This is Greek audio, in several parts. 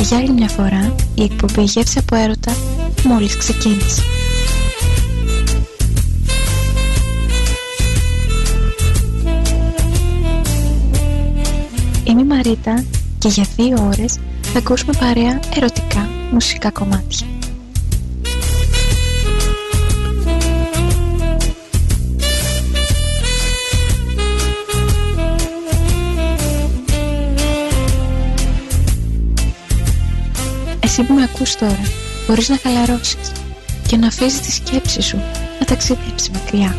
για άλλη μια φορά η εκπομπή Γεύση από Έρωτα μόλις ξεκίνησε. Είμαι η Μαρίτα και για δύο ώρες θα ακούσουμε παρέα ερωτικά μουσικά κομμάτια. Εσύ που με ακούς τώρα μπορείς να χαλαρώσεις και να αφήσεις τη σκέψη σου να ταξιδέψει μακριά.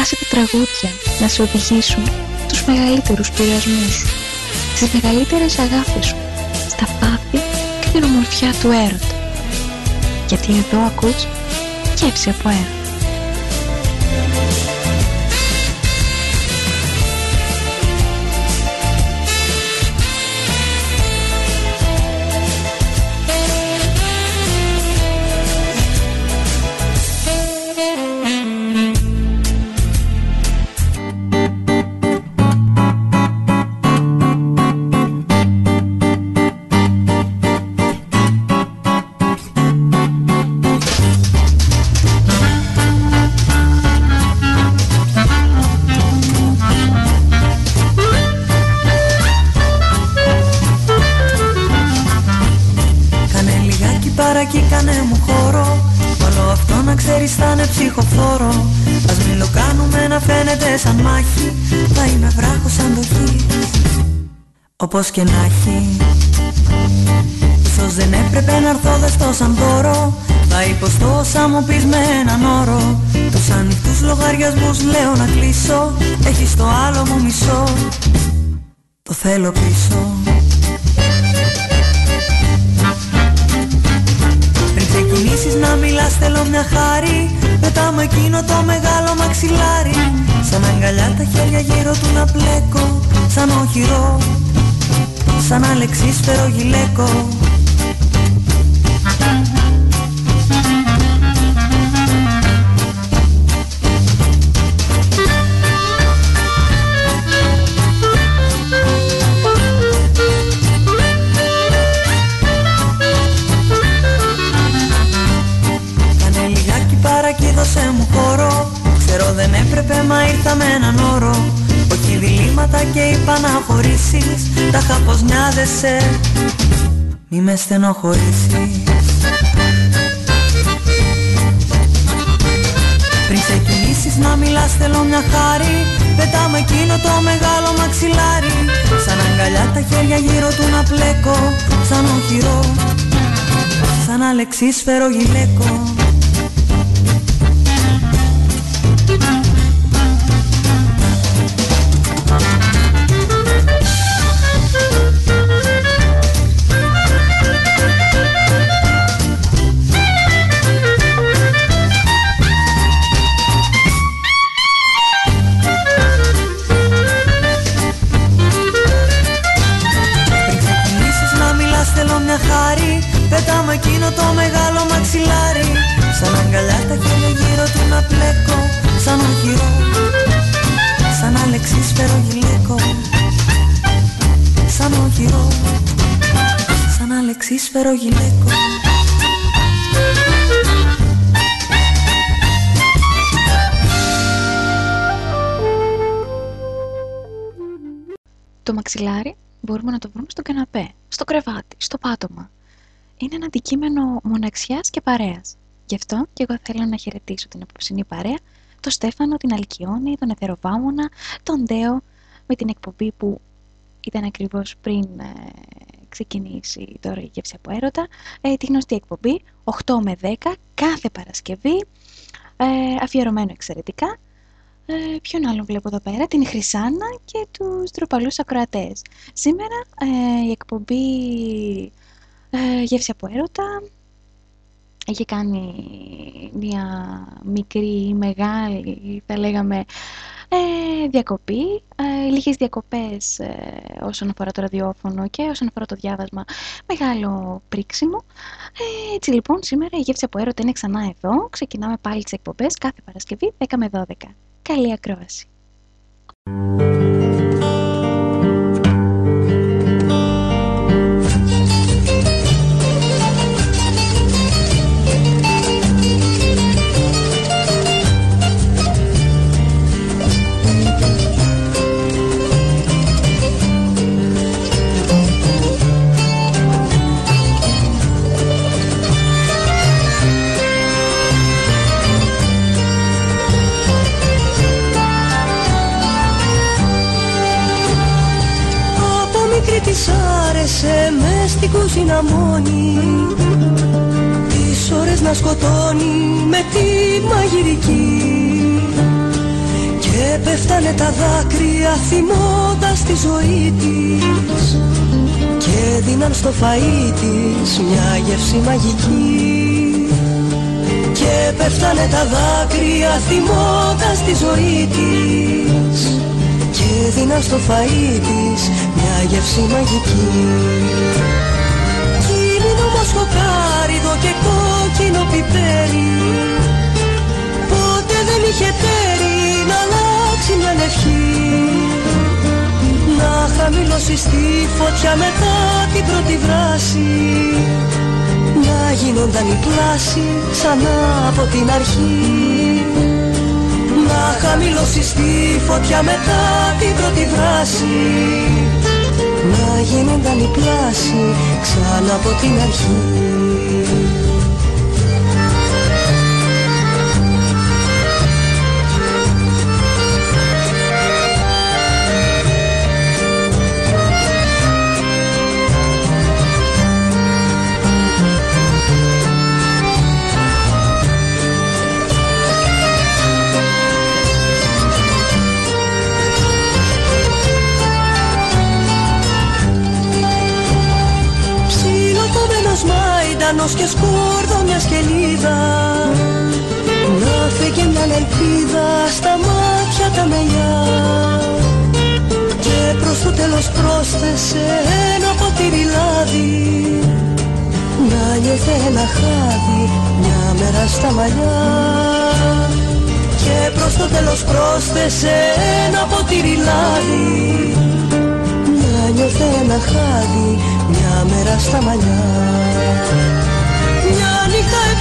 Άσε τα τραγούδια να σε οδηγήσουν τους μεγαλύτερους πειρασμούς σου, τις μεγαλύτερες αγάπες σου, στα πάθη και την ομορφιά του έρωτα. Γιατί εδώ ακούς σκέψη από έρωτα. Όπως και να έχει. Ίσως δεν έπρεπε να έρθω δεστό σαν δώρο. Θα υποστώ όσα μου πεις με έναν όρο. Τους ανοιχτούς λογαριασμούς λέω να κλείσω. Έχεις το άλλο μου μισό. Το θέλω πίσω. Πριν ξεκινήσεις να μιλάς θέλω μια χάρη. Πετάμε εκείνο το μεγάλο μαξιλάρι. Σαν αγκαλιά τα χέρια γύρω του να πλέκω. Σαν οχυρό Σαν αλεξίσφαιρο γυλαίκο. Κάνε λιγάκι παρακεί δώσε μου χώρο. Ξέρω δεν έπρεπε μα ήρθα με έναν όρο. Όχι διλήμματα και είπα να χωρίσεις Τα είχα πως μοιάζεσαι Μη με στενοχωρήσεις. Πριν ξεκινήσεις να μιλάς θέλω μια χάρη. Πετάμε εκείνο το μεγάλο μαξιλάρι. Σαν αγκαλιά τα χέρια γύρω του να πλέκω. Σαν οχυρό. Σαν αλεξίσφαιρο γυλαίκο αλεξίσφαιρο γυλαίκο Το μαξιλάρι μπορούμε να το βρούμε στο καναπέ, στο κρεβάτι, στο πάτωμα. Είναι ένα αντικείμενο μοναξιάς και παρέας. Γι' αυτό και εγώ θέλω να χαιρετήσω την απόψινή παρέα, τον Στέφανο, την Αλκιόνη, τον Εθεροβάμωνα, τον Ντέο, με την εκπομπή που ήταν ακριβώς πριν ε, ξεκινήσει τώρα η γεύση από έρωτα, ε, τη γνωστή εκπομπή 8 με 10 κάθε Παρασκευή, ε, αφιερωμένο εξαιρετικά. Ε, ποιον άλλον βλέπω εδώ πέρα, την Χρυσάνα και τους ντροπαλούς ακροατές. Σήμερα ε, η εκπομπή ε, Γεύση από έρωτα έχει κάνει μια μικρή ή μεγάλη, θα λέγαμε, ε, διακοπή, ε, λίγες διακοπές ε, όσον αφορά το ραδιόφωνο και όσον αφορά το διάβασμα, μεγάλο πρίξιμο. Ε, έτσι λοιπόν σήμερα η γεύση από έρωτα είναι ξανά εδώ, ξεκινάμε πάλι τις εκπομπές κάθε Παρασκευή 10 με 12. Καλή ακρόαση. Άρεσε με στην κουζίνα μόνη Τις ώρες να σκοτώνει με τη μαγειρική. Και πέφτανε τα δάκρυα θυμώντας τη ζωή της. Και δίναν στο φαΐ της μια γεύση μαγική. Και πέφτανε τα δάκρυα θυμώντας τη ζωή της. Και έδιναν στο φαΐ της μια γεύση μαγική Κίνητο μοσχοκάριδο και κόκκινο πιπέρι. Ποτέ δεν είχε τέρι να αλλάξει μια ευχή. Να χαμηλώσει στη φωτιά μετά την πρώτη βράση. Να γίνονταν η πλάση ξανά από την αρχή. Να χαμηλώσει στη φωτιά μετά την πρώτη βράση. Να γίνονταν η πλάση ξανά από την αρχή ουρανός και σκόρδο μια σκελίδα. Να φύγει μια ελπίδα στα μάτια τα μελιά Και προς το τέλος πρόσθεσε ένα ποτήρι λάδι. Να νιώθε ένα χάδι μια μέρα στα μαλλιά. Και προς το τέλος πρόσθεσε ένα ποτήρι λάδι. Να νιώθε ένα χάδι μια μέρα στα μαλλιά. Μια νύχτα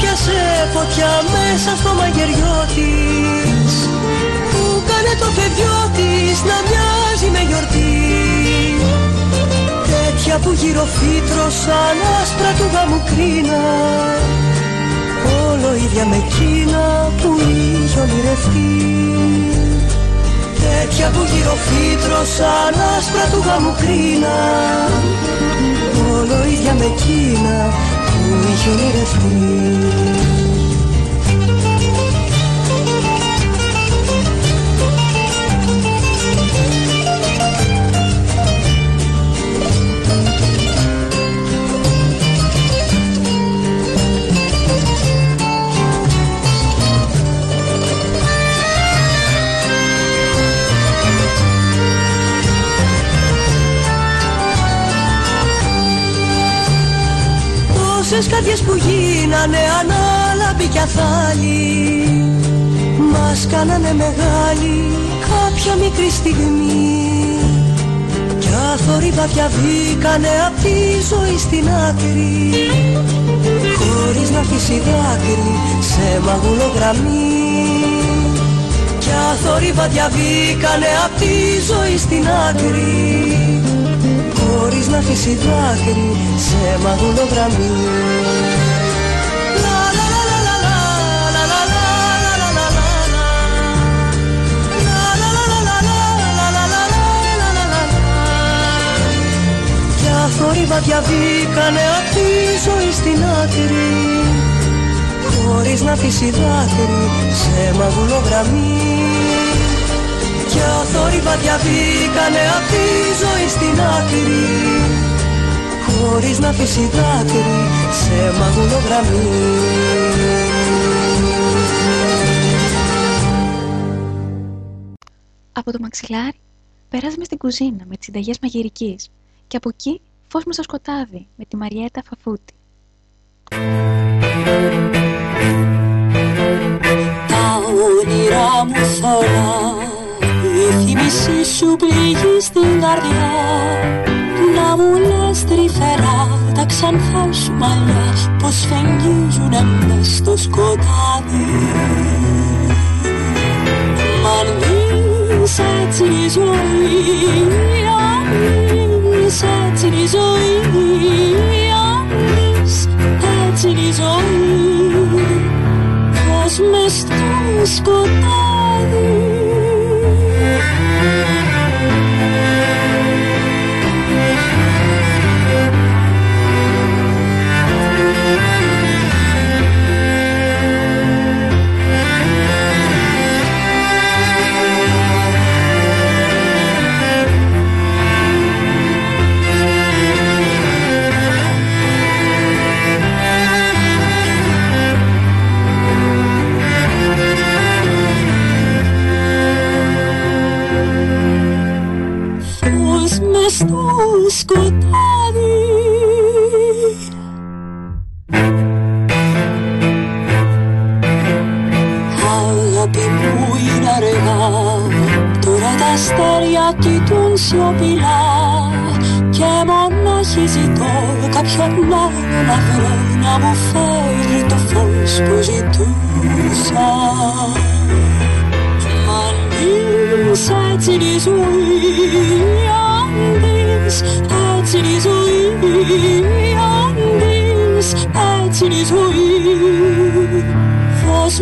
έπιασε φωτιά μέσα στο μαγειριό της. Που κάνε το παιδιό της να μοιάζει με γιορτή. Τέτοια που γύρω φύτρωσαν άσπρα του γάμου κρίνα Όλο ίδια με εκείνα που είχε ονειρευτεί. Τέτοια που γύρω φύτρωσαν άσπρα του γάμου κρίνα όλο ίδια με εκείνα που είχε ονειρευτεί Τόσες καρδιές που γίνανε ανάλαμποι κι αθάλοι Μας κάνανε μεγάλη κάποια μικρή στιγμή. Κι αθόρυβα βγήκανε απ' τη ζωή στην άκρη Χωρίς να αφήσει δάκρυ σε μαγουλογραμμή Κι αθόρυβα διαβήκανε απ' τη ζωή στην άκρη χωρίς να αφήσει δάκρυ σε μαγούλο γραμμή. θόρυβα διαβήκανε απ' τη ζωή στην άκρη χωρίς να αφήσει δάκρυ σε μαγούλο γραμμή Δυο θόρυβα διαβήκανε απ' τη ζωή στην άκρη Χωρίς να αφήσει δάκρυ σε μαγούλο γραμμή Από το μαξιλάρι περάσαμε στην κουζίνα με τις συνταγές μαγειρικής και από εκεί φως με στο σκοτάδι με τη Μαριέτα Φαφούτη. Τα όνειρά μου θολά η θύμηση σου πληγεί στην καρδιά. Να μου λες τρυφερά τα ξανθά σου μαλλιά. Πως φεγγίζουνε μες στο σκοτάδι. Μ' αν δεις έτσι η ζωή Αν δεις έτσι η ζωή Αν δεις έτσι η ζωή. Πως μες στο σκοτάδι σιωπηλά και μονάχη ζητώ κάποιον άλλο να βρω να μου φέρει το φως που ζητούσα. Μ' αν δεις έτσι είναι η ζωή αν δεις έτσι είναι η ζωή αν δεις έτσι είναι η ζωή φως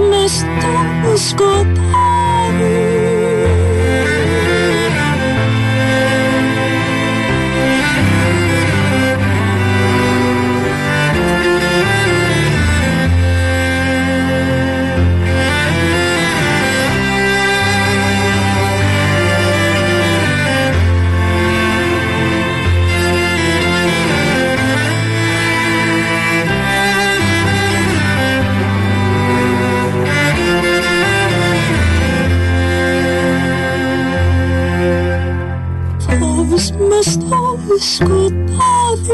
σκοτάδι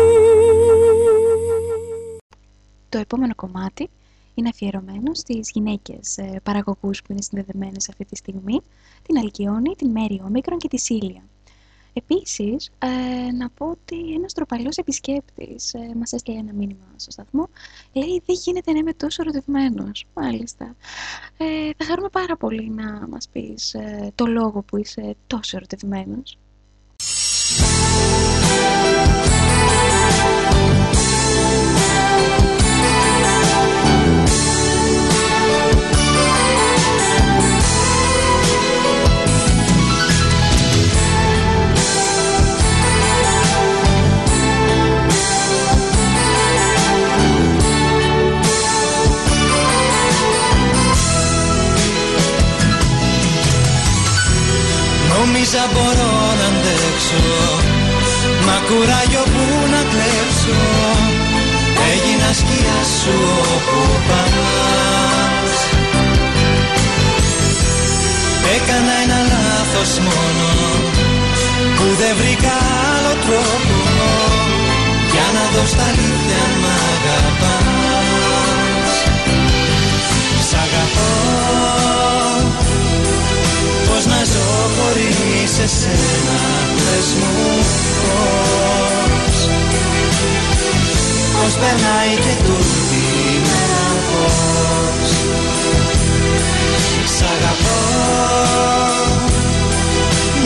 Το επόμενο κομμάτι είναι αφιερωμένο στις γυναίκες ε, παραγωγούς που είναι συνδεδεμένες αυτή τη στιγμή, την Αλκιόνη, την Μέρη Όμικρον και τη Σίλια. Επίσης, ε, να πω ότι ένας τροπαλός επισκέπτης ε, μας έστειλε ένα μήνυμα στο σταθμό. Λέει, δεν γίνεται να είμαι τόσο ερωτευμένος. Μάλιστα. Ε, θα χαρούμε πάρα πολύ να μας πεις ε, το λόγο που είσαι τόσο ερωτευμένος. Νόμιζα μπορώ να αντέξω. Μα κουράγιο που να κλέψω. Έγινα σκιά σου όπου πας. Έκανα ένα λάθος μόνο Που δεν βρήκα άλλο τρόπο. Για να δω στα αλήθεια μ' αγαπάς. Σ' αγαπώ Πώς να ζω χωρίς εσένα Πες μου πώς. Πώς περνάει και τούτη η μέρα πώς. Σ' αγαπώ.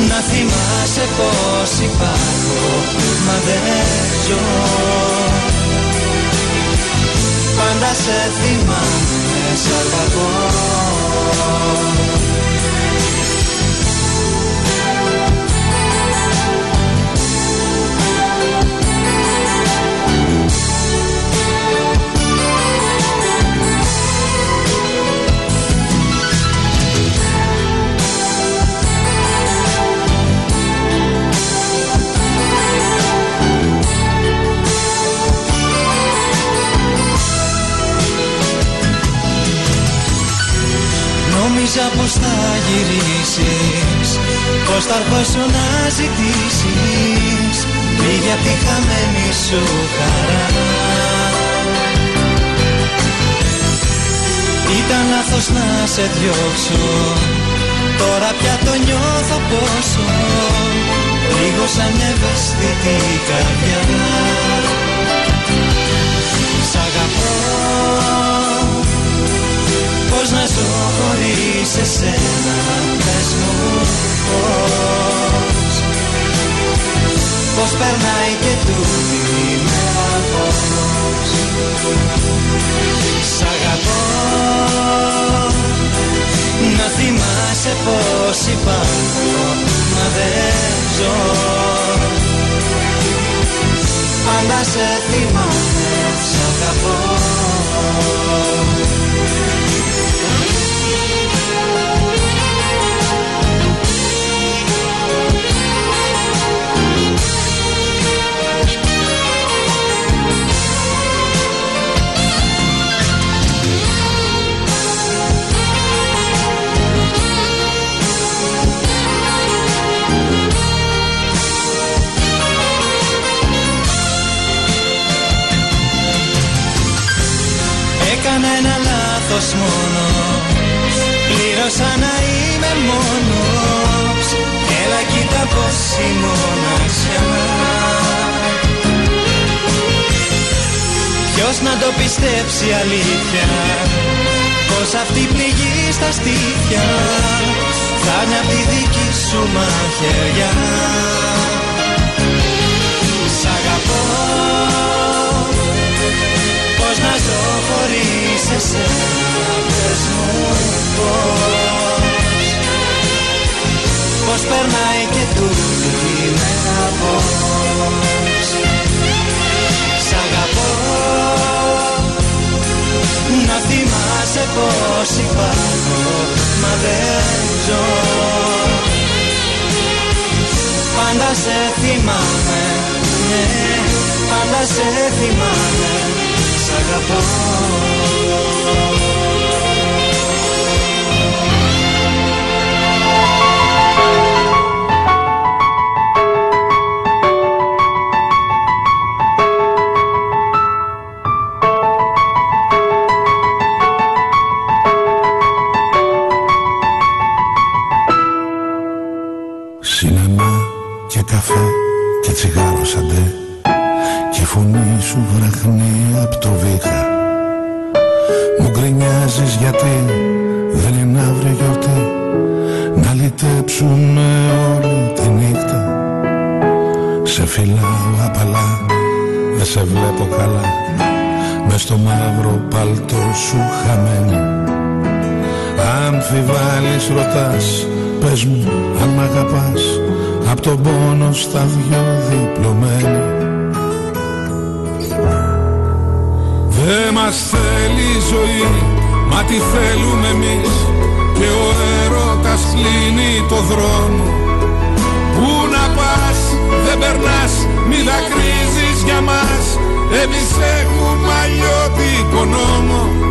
Να θυμάσαι πως υπάρχω Μα δεν ζω. Πάντα σε θυμάμαι, σ' αγαπώ Νόμιζα πως θα γυρίσεις Πως θα έρχοσαι να ζητήσεις Λίγη απ' τη χαμένη σου χαρά. Ήταν λάθος να σε διώξω Τώρα πια το νιώθω πόσο Λίγο σαν μια ευαίσθητη καρδιά ζω χωρίς εσένα Πες μου πώς. Πώς περνάει και τούτη η μέρα πώς. Σ' αγαπώ. Να θυμάσαι πως υπάρχω Μα δεν ζω. Πάντα σε θυμάμαι Σ' αγαπώ Έκανα ένα λάθος μόνο. Πλήρωσα να είμαι μόνος. Έλα κοίτα πως η μοναξιά Ποιος να το πιστέψει αλήθεια; Πως αυτή πληγή στα στήθια; Θα είναι απ' τη δική σου μαχαιριά. Σ' αγαπώ Πώς να ζω χωρίς εσένα Πες μου πώς Πώς περνάει και τούτη η μέρα πώς Σ' αγαπώ Να θυμάσαι πως υπάρχω Μα δεν ζω. Πάντα σε θυμάμαι Ναι, πάντα σε θυμάμαι Σ' ρωτάς Πες μου αν μ' αγαπάς Απ' τον πόνο στα δυο διπλωμένη. Δεν μας θέλει η ζωή Μα τι θέλουμε εμείς. Και ο έρωτας κλείνει το δρόμο. Πού να πας δεν περνάς Μη δακρύζεις για μας. Εμείς έχουμε αλλιώτικο νόμο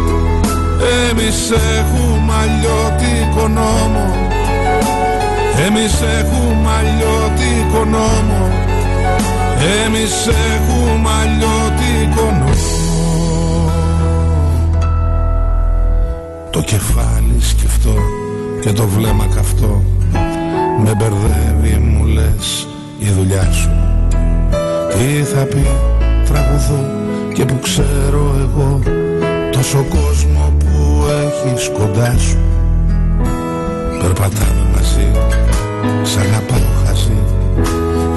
Εμείς έχουμε αλλιώτικο νόμο. Εμείς έχουμε αλλιώτικο νόμο. Εμείς έχουμε αλλιώτικο νόμο. Το κεφάλι σκεφτό και το βλέμμα καυτό. Με μπερδεύει μου λες η δουλειά σου. Τι θα πει τραγουδό και που ξέρω εγώ Τόσο κόσμο που έχεις κοντά σου. Περπατάμε μαζί Σ' αγαπάω χαζί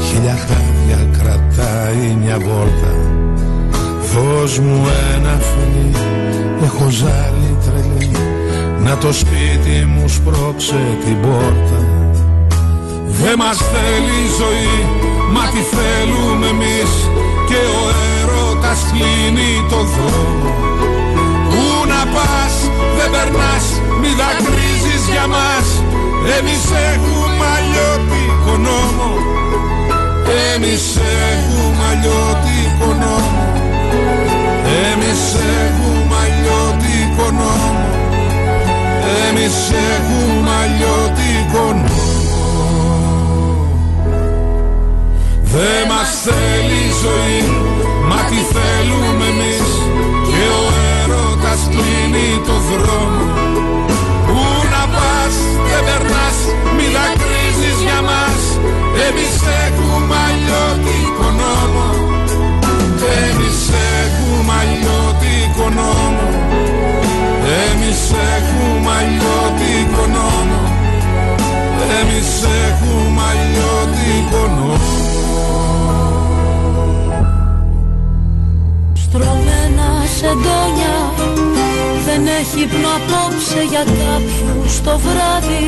Χίλια χάδια κρατάει μια βόλτα. Δώσ' μου ένα φιλί Έχω ζάλη τρελή. Να το σπίτι μου σπρώξε την πόρτα. Δεν μας θέλει η ζωή Μα τι θέλουμε εμείς. Και ο έρωτας κλείνει το δρόμο. Πού να πας δεν περνάς Μη δακρύζεις για μας. Εμείς έχουμε αλλιώτικο νόμο. Εμείς έχουμε αλλιώτικο νόμο. Εμείς έχουμε αλλιώτικο νόμο. Εμείς έχουμε αλλιώτικο νόμο. Δεν μας θέλει η ζωή Μα τι θέλουμε εμείς. Και ο έρωτας κλείνει το δρόμο. Δεν περνάς Μη δακρύζεις για μας. Εμείς έχουμε αλλιώτικο νόμο. Εμείς έχουμε αλλιώτικο νόμο. Εμείς έχουμε αλλιώτικο νόμο. Εμείς έχουμε αλλιώτικο νόμο σεντόνια. Δεν έχει ύπνο απόψε για κάποιους το βράδυ.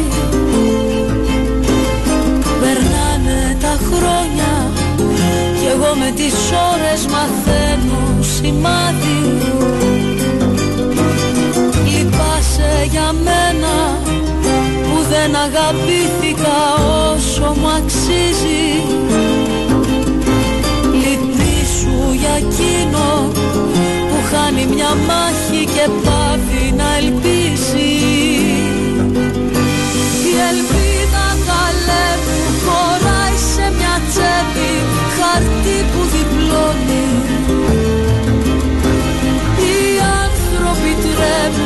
Περνάνε τα χρόνια Κι εγώ με τις ώρες μαθαίνω σημάδι. Λυπάσαι για μένα που δεν αγαπήθηκα όσο μου αξίζει. Λυπήσου για εκείνο χάνει μια μάχη και πάθει να ελπίσει. Η ελπίδα καλέμου χωράει σε μια τσέπη χαρτί που διπλώνει. Οι άνθρωποι τρέμουν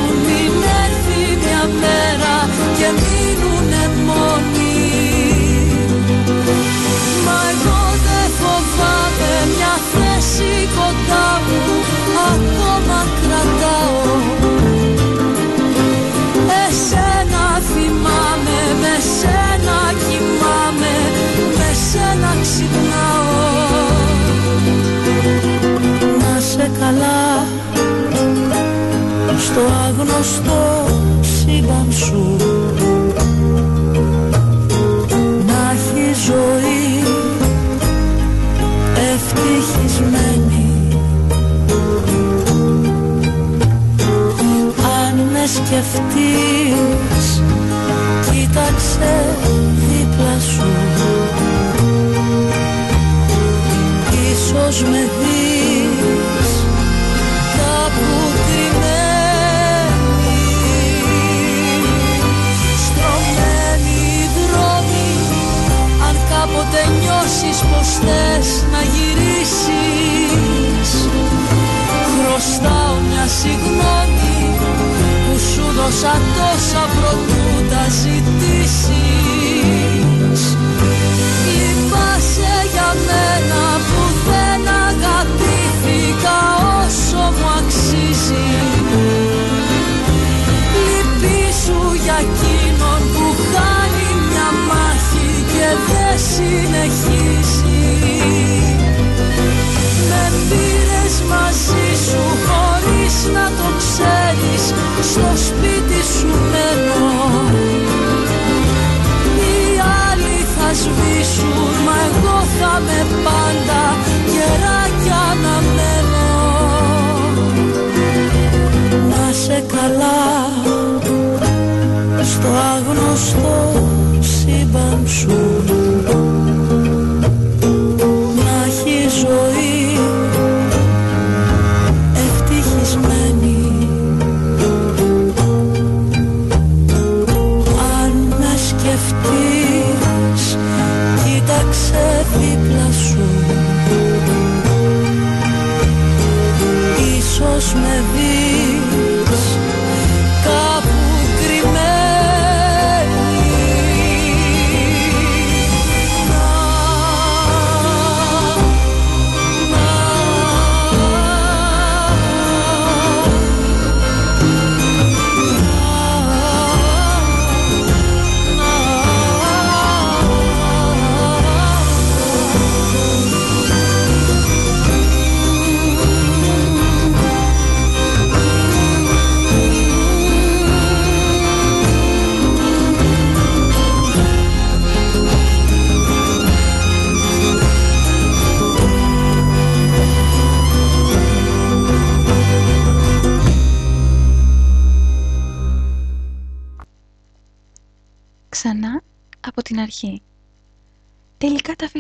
στο άγνωστο σύμπαν σου. Να έχει ζωή ευτυχισμένη. Σκεφτείς Κοίταξε δίπλα σου. Ίσως με δεις Χρωστάω μια συγγνώμη σου δώσα τόσα προτού τα ζητήσεις άγνωστο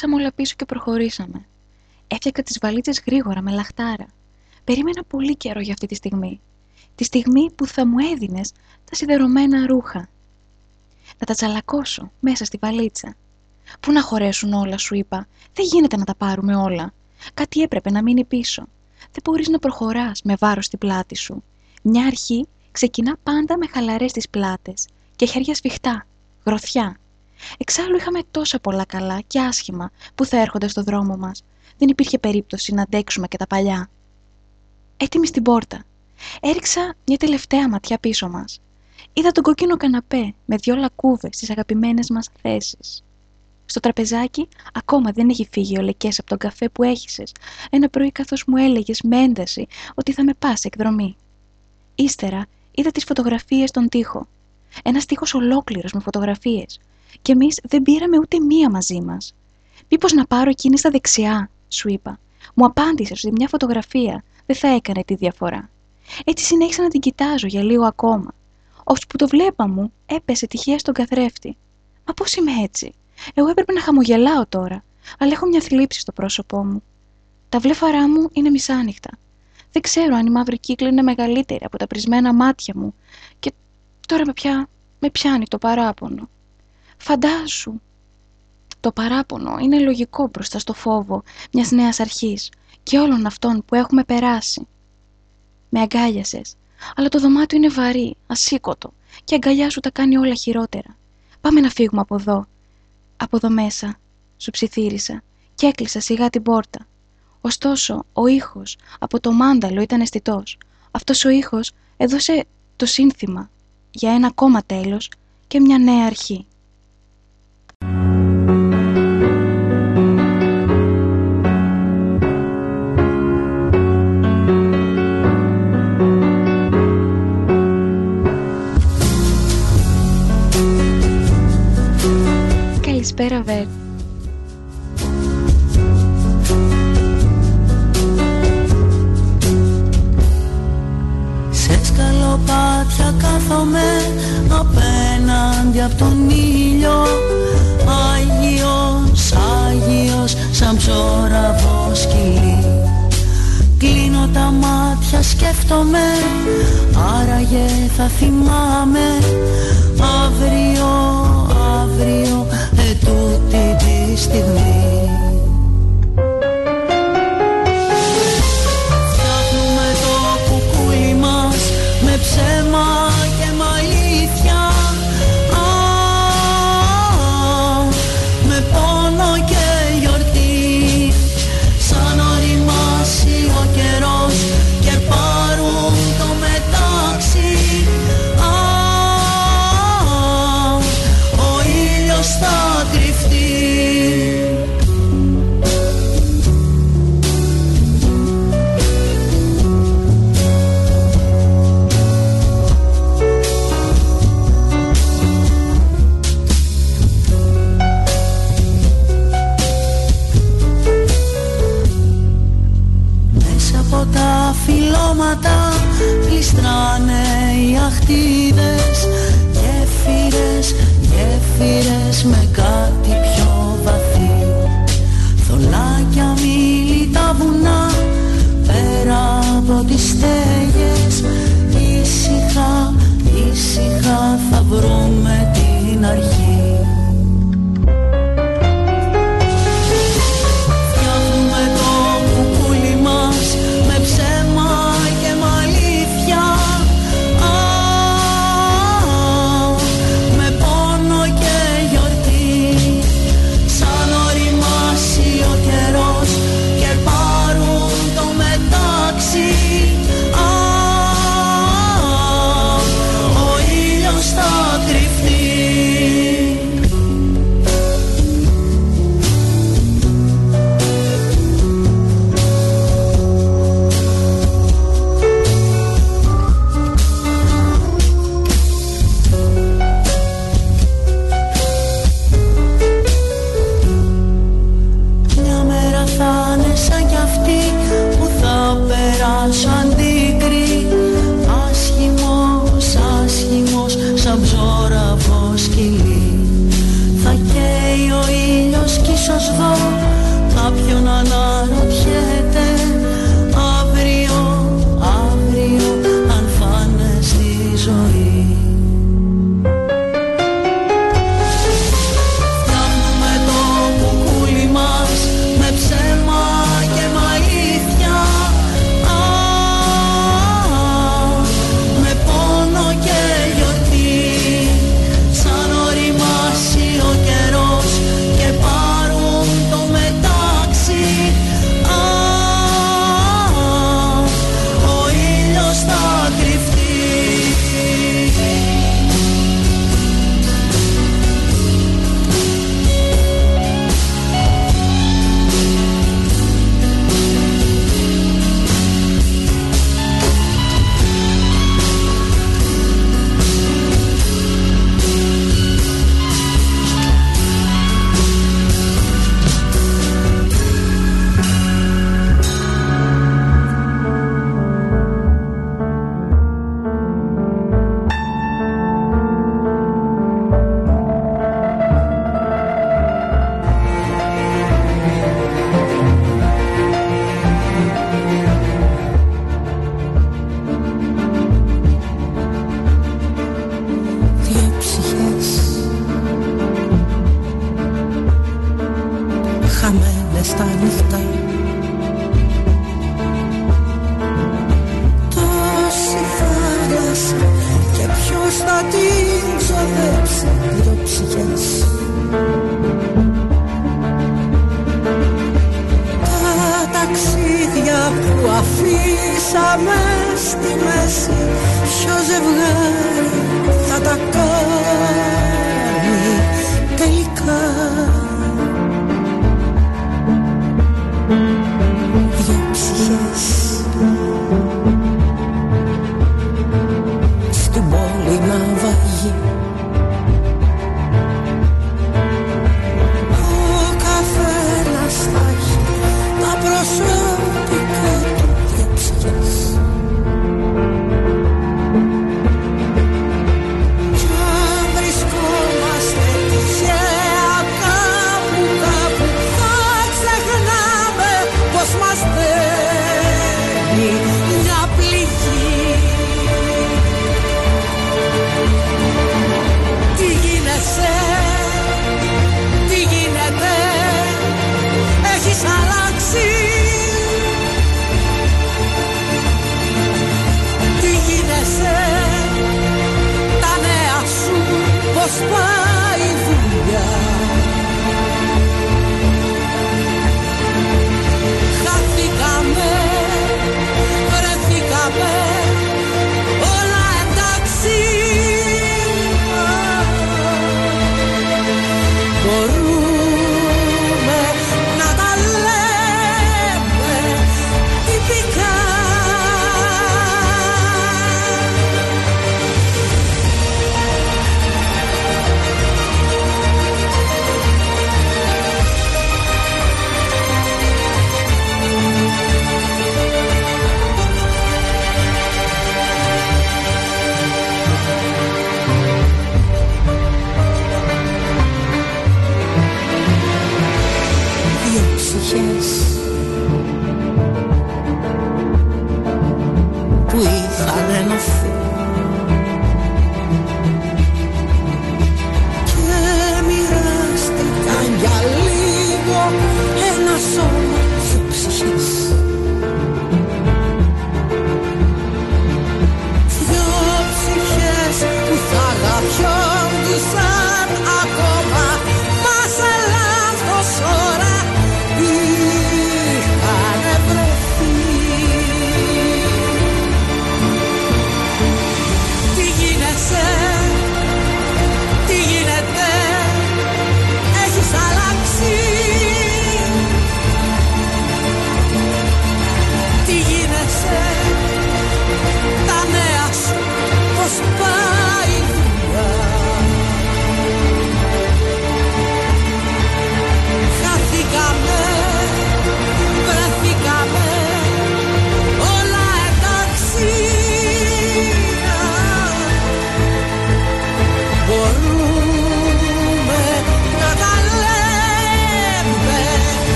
αφήσαμε όλα πίσω και προχωρήσαμε. Έφτιακα τις βαλίτσες γρήγορα με λαχτάρα. Περίμενα πολύ καιρό για αυτή τη στιγμή. Τη στιγμή που θα μου έδινες τα σιδερωμένα ρούχα. Να τα τσαλακώσω μέσα στη βαλίτσα. Πού να χωρέσουν όλα, σου είπα. Δεν γίνεται να τα πάρουμε όλα. Κάτι έπρεπε να μείνει πίσω. Δεν μπορείς να προχωράς με βάρος στην πλάτη σου. Μια αρχή ξεκινά πάντα με χαλαρές τις πλάτες και χέρια σφιχτά, γροθιά. Εξάλλου είχαμε τόσα πολλά καλά και άσχημα που θα έρχονται στο δρόμο μας. Δεν υπήρχε περίπτωση να αντέξουμε και τα παλιά. Έτοιμη στην πόρτα. Έριξα μια τελευταία ματιά πίσω μας. Είδα τον κόκκινο καναπέ με δυο λακκούβες στις αγαπημένες μας θέσεις. Στο τραπεζάκι ακόμα δεν έχει φύγει ο λεκές από τον καφέ που έχησες ένα πρωί καθώς μου έλεγες με ένταση ότι θα με πας εκδρομή. Ύστερα είδα τις φωτογραφίες στον τοίχο. Ένας τοίχος ολόκληρος με φωτογραφίες και εμείς δεν πήραμε ούτε μία μαζί μας. Μήπως να πάρω εκείνη στα δεξιά, σου είπα. Μου απάντησε ότι μια φωτογραφία δεν θα έκανε τη διαφορά. Έτσι συνέχισα να την κοιτάζω για λίγο ακόμα. που το βλέπα μου έπεσε τυχαία στον καθρέφτη. Μα πώς είμαι έτσι; Εγώ έπρεπε να χαμογελάω τώρα, αλλά έχω μια θλίψη στο πρόσωπό μου. Τα βλέφαρά μου είναι μισάνυχτα. Δεν ξέρω αν η μαύρη κύκλη είναι μεγαλύτερη από τα πρισμένα μάτια μου και τώρα με, πια, με πιάνει το παράπονο. Φαντάσου. Το παράπονο είναι λογικό μπροστά στο φόβο μιας νέας αρχής και όλων αυτών που έχουμε περάσει. Με αγκάλιασες, αλλά το δωμάτιο είναι βαρύ, ασήκωτο και η αγκαλιά σου τα κάνει όλα χειρότερα. Πάμε να φύγουμε από εδώ. Από εδώ μέσα, σου ψιθύρισα και έκλεισα σιγά την πόρτα. Ωστόσο, ο ήχος από το μάνταλο ήταν αισθητός. Αυτός ο ήχος έδωσε το σύνθημα για ένα ακόμα τέλος και μια νέα αρχή. Καλησπέρα Βέρ. Σε σκαλοπάτια κάθομαι απέναντι από τον ήλιο. Άγιος, Άγιος σαν ψωραβό σκυλί. Κλείνω τα μάτια σκέφτομαι Άραγε θα θυμάμαι. Αύριο, αύριο ετούτη τη στιγμή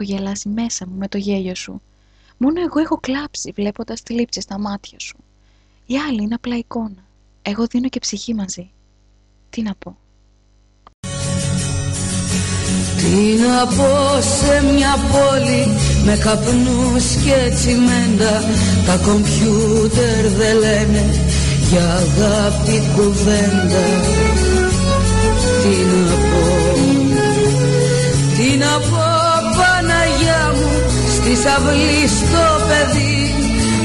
έχω γελάσει μέσα μου με το γέλιο σου. Μόνο εγώ έχω κλάψει βλέποντας τη λήψη στα μάτια σου. Οι άλλοι είναι απλά εικόνα. Εγώ δίνω και ψυχή μαζί. Τι να πω. Τι να πω σε μια πόλη με καπνούς και τσιμέντα Τα κομπιούτερ δεν λένε για αγάπη κουβέντα Τι να πω, τι να πω Παναγιά μου Στη αυλής στο παιδί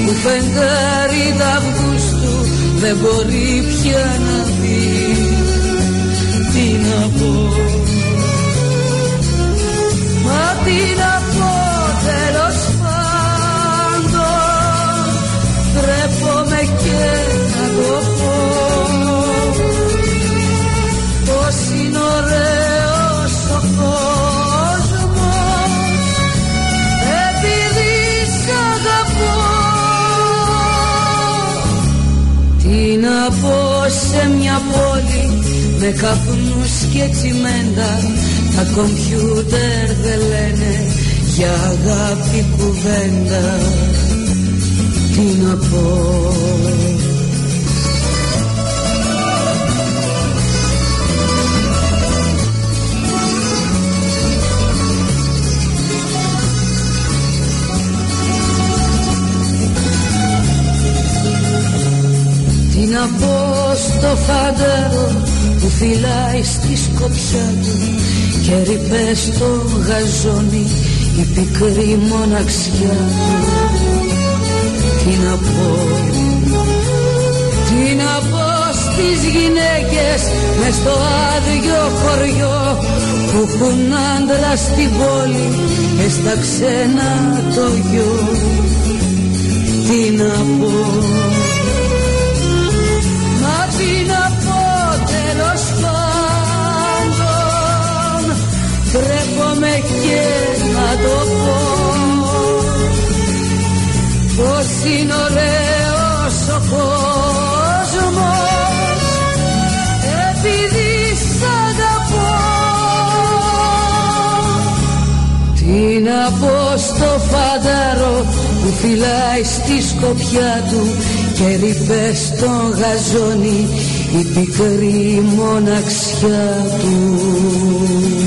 που φεγγάρι d'Αυγούστου δεν μπορεί πια να δει Τι να πω. Μα τι να πω τέλος πάντων Τρέπομαι και σε μια πόλη με καπνούς και τσιμέντα. Τα κομπιούτερ δεν λένε για αγάπη κουβέντα. Τι να πω. Τι να πω στο φαντάρο που φυλάει στη σκοπιά του. Και ρηπέ στο γαζόνι η πικρή μοναξιά του. Τι να πω, τι να πω στις γυναίκες μες στο άδειο χωριό που έχουν άντρα στην πόλη και στα ξένα το γιο. Τι να πω Τρέπομαι και να το πω Πως είναι ωραίος ο κόσμος Επειδή σ' αγαπώ Τι να πω στο φαντάρο που φυλάει στη σκοπιά του και ρηπέ στον γαζόνι η πικρή μοναξιά του.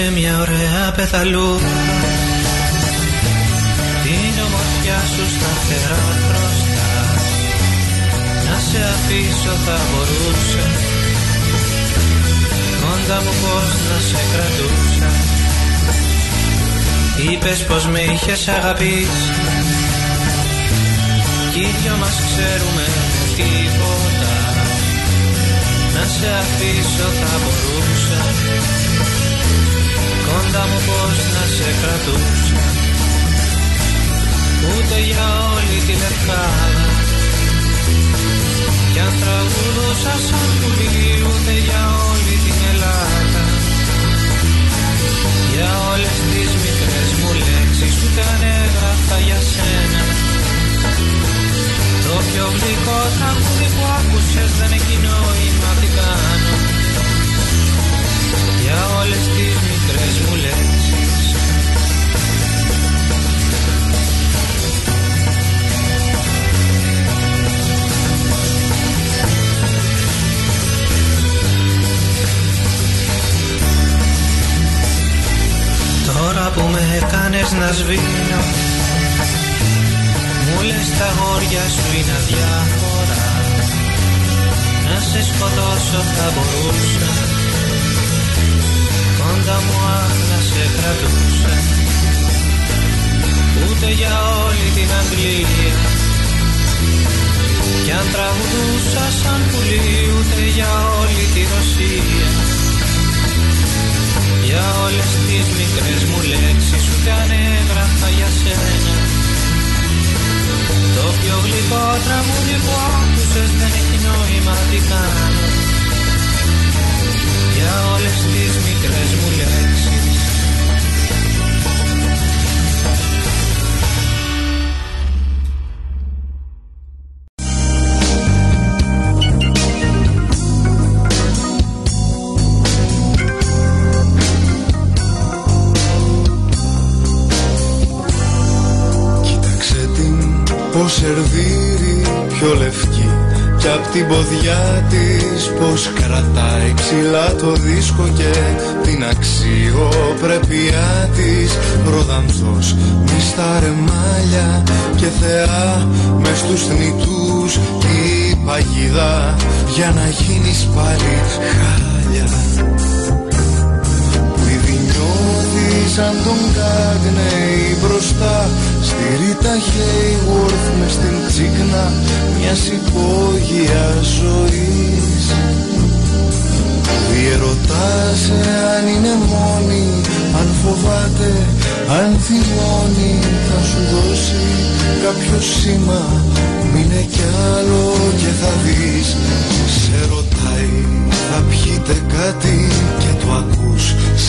Είσαι μια ωραία πεθαλούδα Την ομορφιά σου σταθερά μπροστά. Να σε αφήσω θα μπορούσα. Κοντά μου πως να σε κρατούσα. Είπες πως με είχες αγαπήσει. Κι οι δυο μας ξέρουμε τίποτα. Να σε αφήσω θα μπορούσα Κοντά μου πως να σε κρατούσα. Ούτε για όλη την Λευκάδα Κι αν τραγουδούσα σαν πουλί ούτε για όλη την Ελλάδα. Για όλες τις μικρές μου λέξεις ούτε αν έγραφα για σένα. Το πιο γλυκό τραγούδι που άκουσες δεν έχει νόημα τι κάνω Για όλες τις μικρές μου λέξεις Τώρα που με έκανες να σβήνω Μου λες τα γόρια σου είναι αδιάφορα. Να σε σκοτώσω θα μπορούσα Κόντα μου αχ να σε κρατούσα Ούτε για όλη την Αγγλία. Κι αν τραγουδούσα σαν πουλί ούτε για όλη τη Ρωσία. Για όλες τις μικρές μου λέξεις ούτε αν έγραφα για σένα. Το πιο γλυκό τραγούδι που άκουσες δεν έχει νόημα τι κάνω Για όλες τις μικρές μου λέξεις. Κοίταξε την πως σερβίρει πιο λευκή Κι απ' την ποδιά της πως κρατάει ψηλά το δίσκο και την αξιοπρέπειά της. Ροδανθός μες στα ρεμάλια και θεά μες στους θνητούς η παγίδα. Για να γίνεις πάλι χάλια. Που ήδη νιώθεις σαν τον Κάγνεϊ μπροστά στη Ρίτα Χέιουορθ μες στην τσίκνα μιας υπόγεια ζωής. Διερωτάσαι αν είναι μόνη, αν φοβάται, αν θυμώνει θα σου δώσει κάποιο σήμα. Μείνε κι άλλο και θα δεις. Σε ρωτάει θα πιείτε κάτι και το ακούς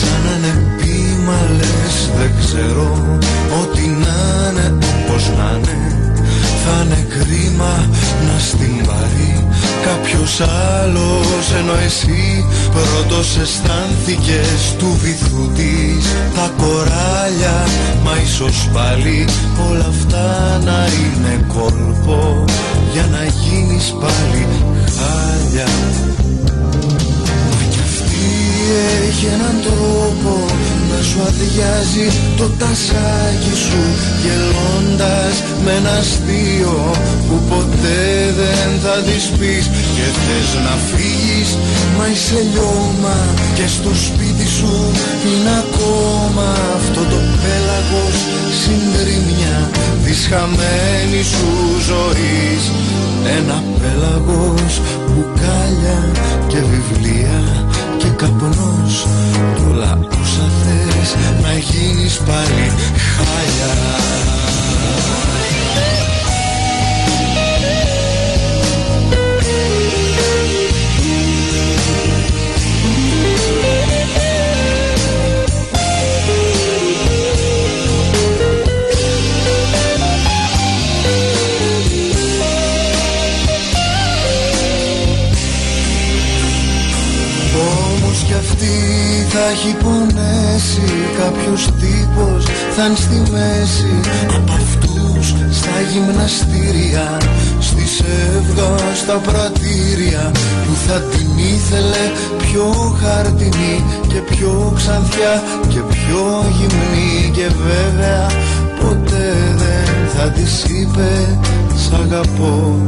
Σαν να είναι πείμα λες δεν ξέρω Ό,τι να είναι όπως να είναι. Θα είναι κρίμα να στην πάρει κάποιος άλλος ενώ εσύ πρώτος αισθάνθηκες του βυθού της. Τα κοράλια μα ίσως πάλι όλα αυτά να είναι κόλπο για να γίνεις πάλι χάλια αδειάζει το τασάκι σου γελώντας με ένα αστείο που ποτέ δεν θα της πεις. Και θες να φύγεις μα είσαι λιώμα και στο σπίτι σου είναι ακόμα αυτό το πέλαγος συντρίμια της χαμένης σου ζωής. Ένα πέλαγος μπουκάλια και βιβλία και καπνός. Κι όλα όσα θες να γίνεις πάλι χάλια Όμως κι αυτή θα έχει πονέσει Κάποιος τύπος θα είναι στη μέση. Από αυτούς στα γυμναστήρια Στη σεύγα στα πρατήρια Που θα την ήθελε πιο χαρτινή Και πιο ξανθιά και πιο γυμνή. Και βέβαια ποτέ δεν θα της είπε Σ' αγαπώ.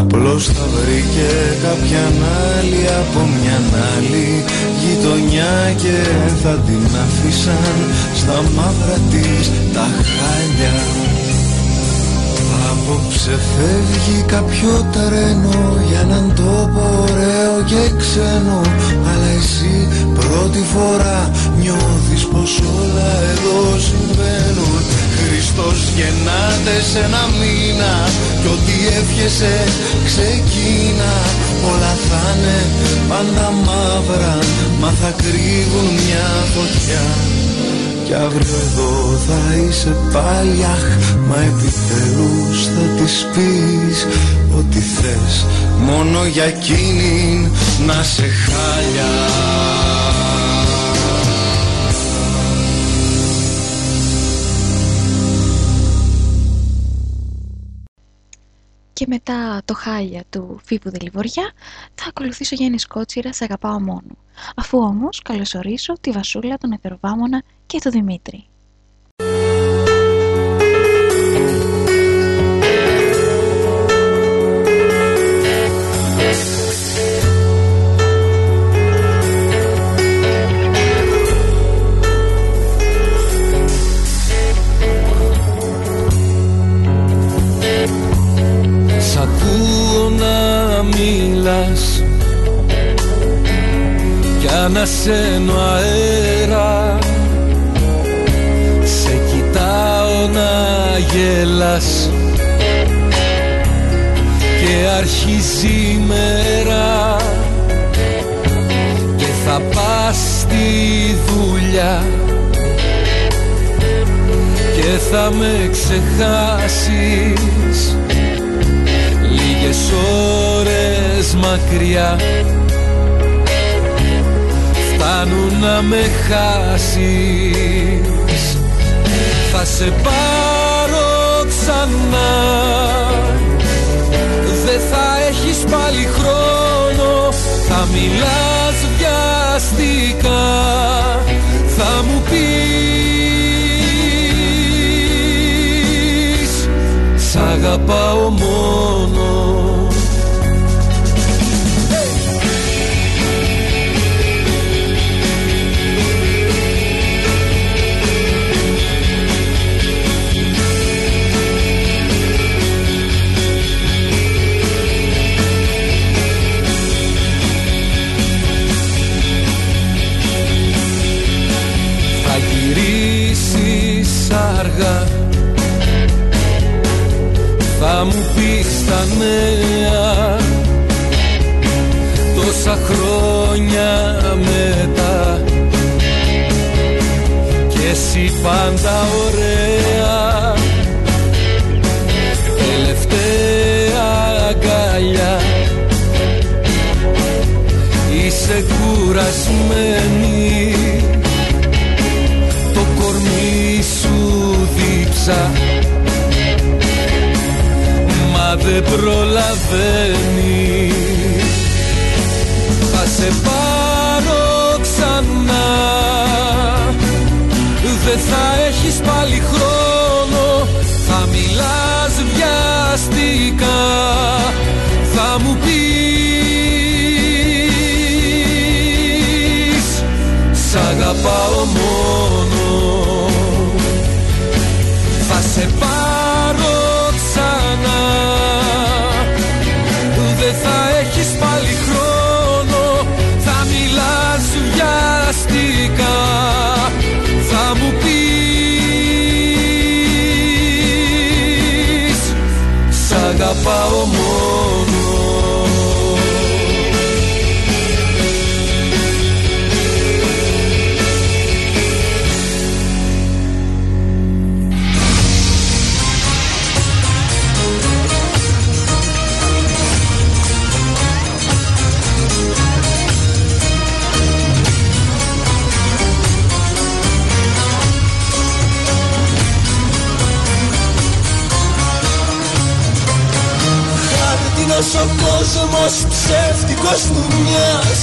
Απλώς θα βρήκε κάποια άλλη από μια άλλη γειτονιά Και θα την αφήσαν στα μαύρα της τα χάλια. Απόψε φεύγει κάποιο τρένο για έναν τόπο ωραίο και ξένο. Αλλά εσύ Πρώτη φορά νιώθεις πως όλα εδώ συμβαίνουν Χριστός γεννάται σε ένα μήνα Κι ό,τι εύχεσαι ξεκίνα. Όλα θα είναι πάντα μαύρα Μα θα κρύβουν μια φωτιά. Κι αύριο εδώ θα είσαι πάλι αχ Μα επιτέλους θα της πεις Ό,τι θες. Μόνο για εκείνη να σε χάλια Και μετά το χάλια του Φίπου Δελιβοριά θα ακολουθήσω Γιάννης Σκότσιρα σε αγαπάω μόνο. Αφού όμως καλωσορίσω τη Βασούλα, τον Ετεροβάμωνα και τον Δημήτρη. Μιλάς κι ανασένω αέρα σε κοιτάω να γελάς. Και αρχίζει η μέρα και θα πας στη δουλειά. Και θα με ξεχάσεις λίγες ώρες μακριά. Φτάνουν να με χάσεις. Θα σε πάρω ξανά. Δεν θα έχεις πάλι χρόνο. Θα μιλάς βιαστικά. Θα μου πεις Σ' αγαπάω πάντα ωραία. Τελευταία αγκαλιά. Είσαι κουρασμένη. Το κορμί σου δίψα. Μα δεν προλαβαίνει βιαστικά Θα μου πεις Σ' αγαπάω αγαπάω κόσμος ψεύτικος του μιας.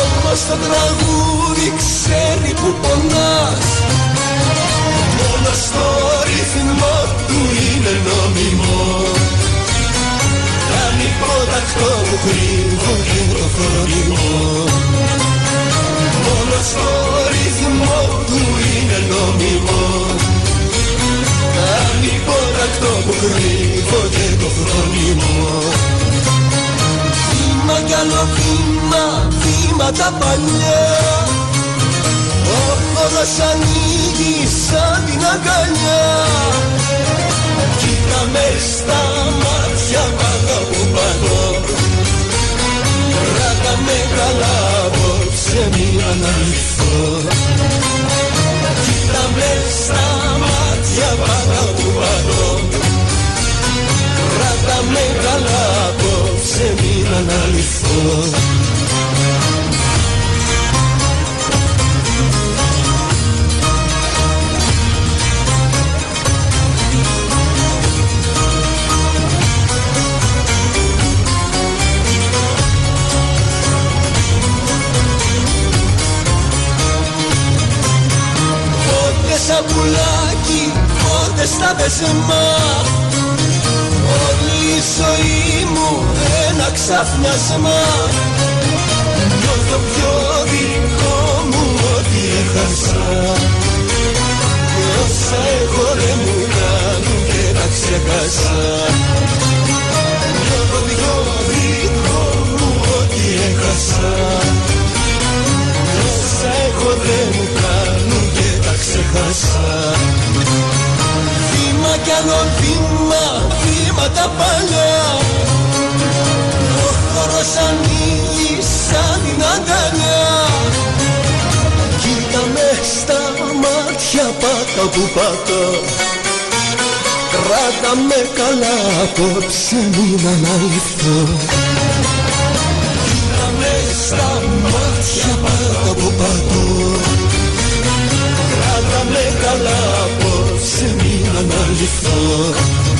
Όμως το τραγούδι ξέρει που πονάς. Μόνο στο ρυθμό του είναι νόμιμο. Κάνει πρωτακτό που κρύβω και το φρόνιμο Μόνο στο ρυθμό του είναι νόμιμο. Κάνει πρωτακτό που κρύβω και το φρόνιμο Βήμα κι άλλο βήμα, βήματα παλιά. Ο χώρος ανοίγει σαν την αγκαλιά. Κοίτα με στα μάτια πάντα που πάνω. Κράτα με καλά απόψε μη αναλυθώ. Κοίτα με στα μάτια πάντα που πάνω. Κράτα με καλά απόψε μην αναλυθώ. Πότε σαν πουλάκι, πότε στα πεσμά Όλη η ζωή μου ένα ξαφνιασμά Νιώθω πιο δικό μου ότι έχασα. Όσα εγώ δεν μου κάνουν και τα ξεχάσα. Νιώθω πιο δικό μου ότι έχασα. Όσα εγώ δεν μου κάνουν και τα ξεχάσα. Βήμα κι άλλο βήμα, βήματα παλιά Ο χώρος ανοίγει σαν την αγκαλιά. Κοίτα με στα μάτια πάτα που πάτα. Κράτα με καλά απόψε μην αναλυθώ. Κοίτα με στα μάτια πάτα που πατώ Κράτα με καλά απόψε μην αναλυθώ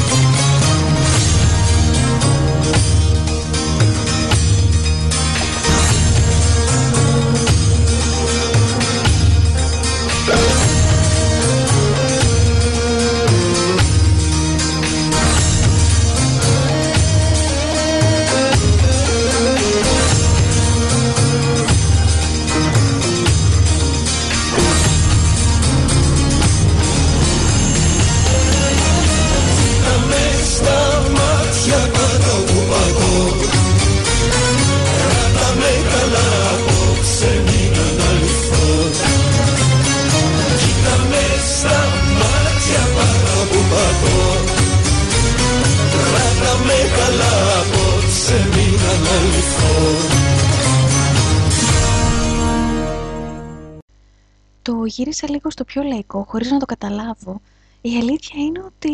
Το γύρισα λίγο στο πιο λαϊκό, χωρίς να το καταλάβω. Η αλήθεια είναι ότι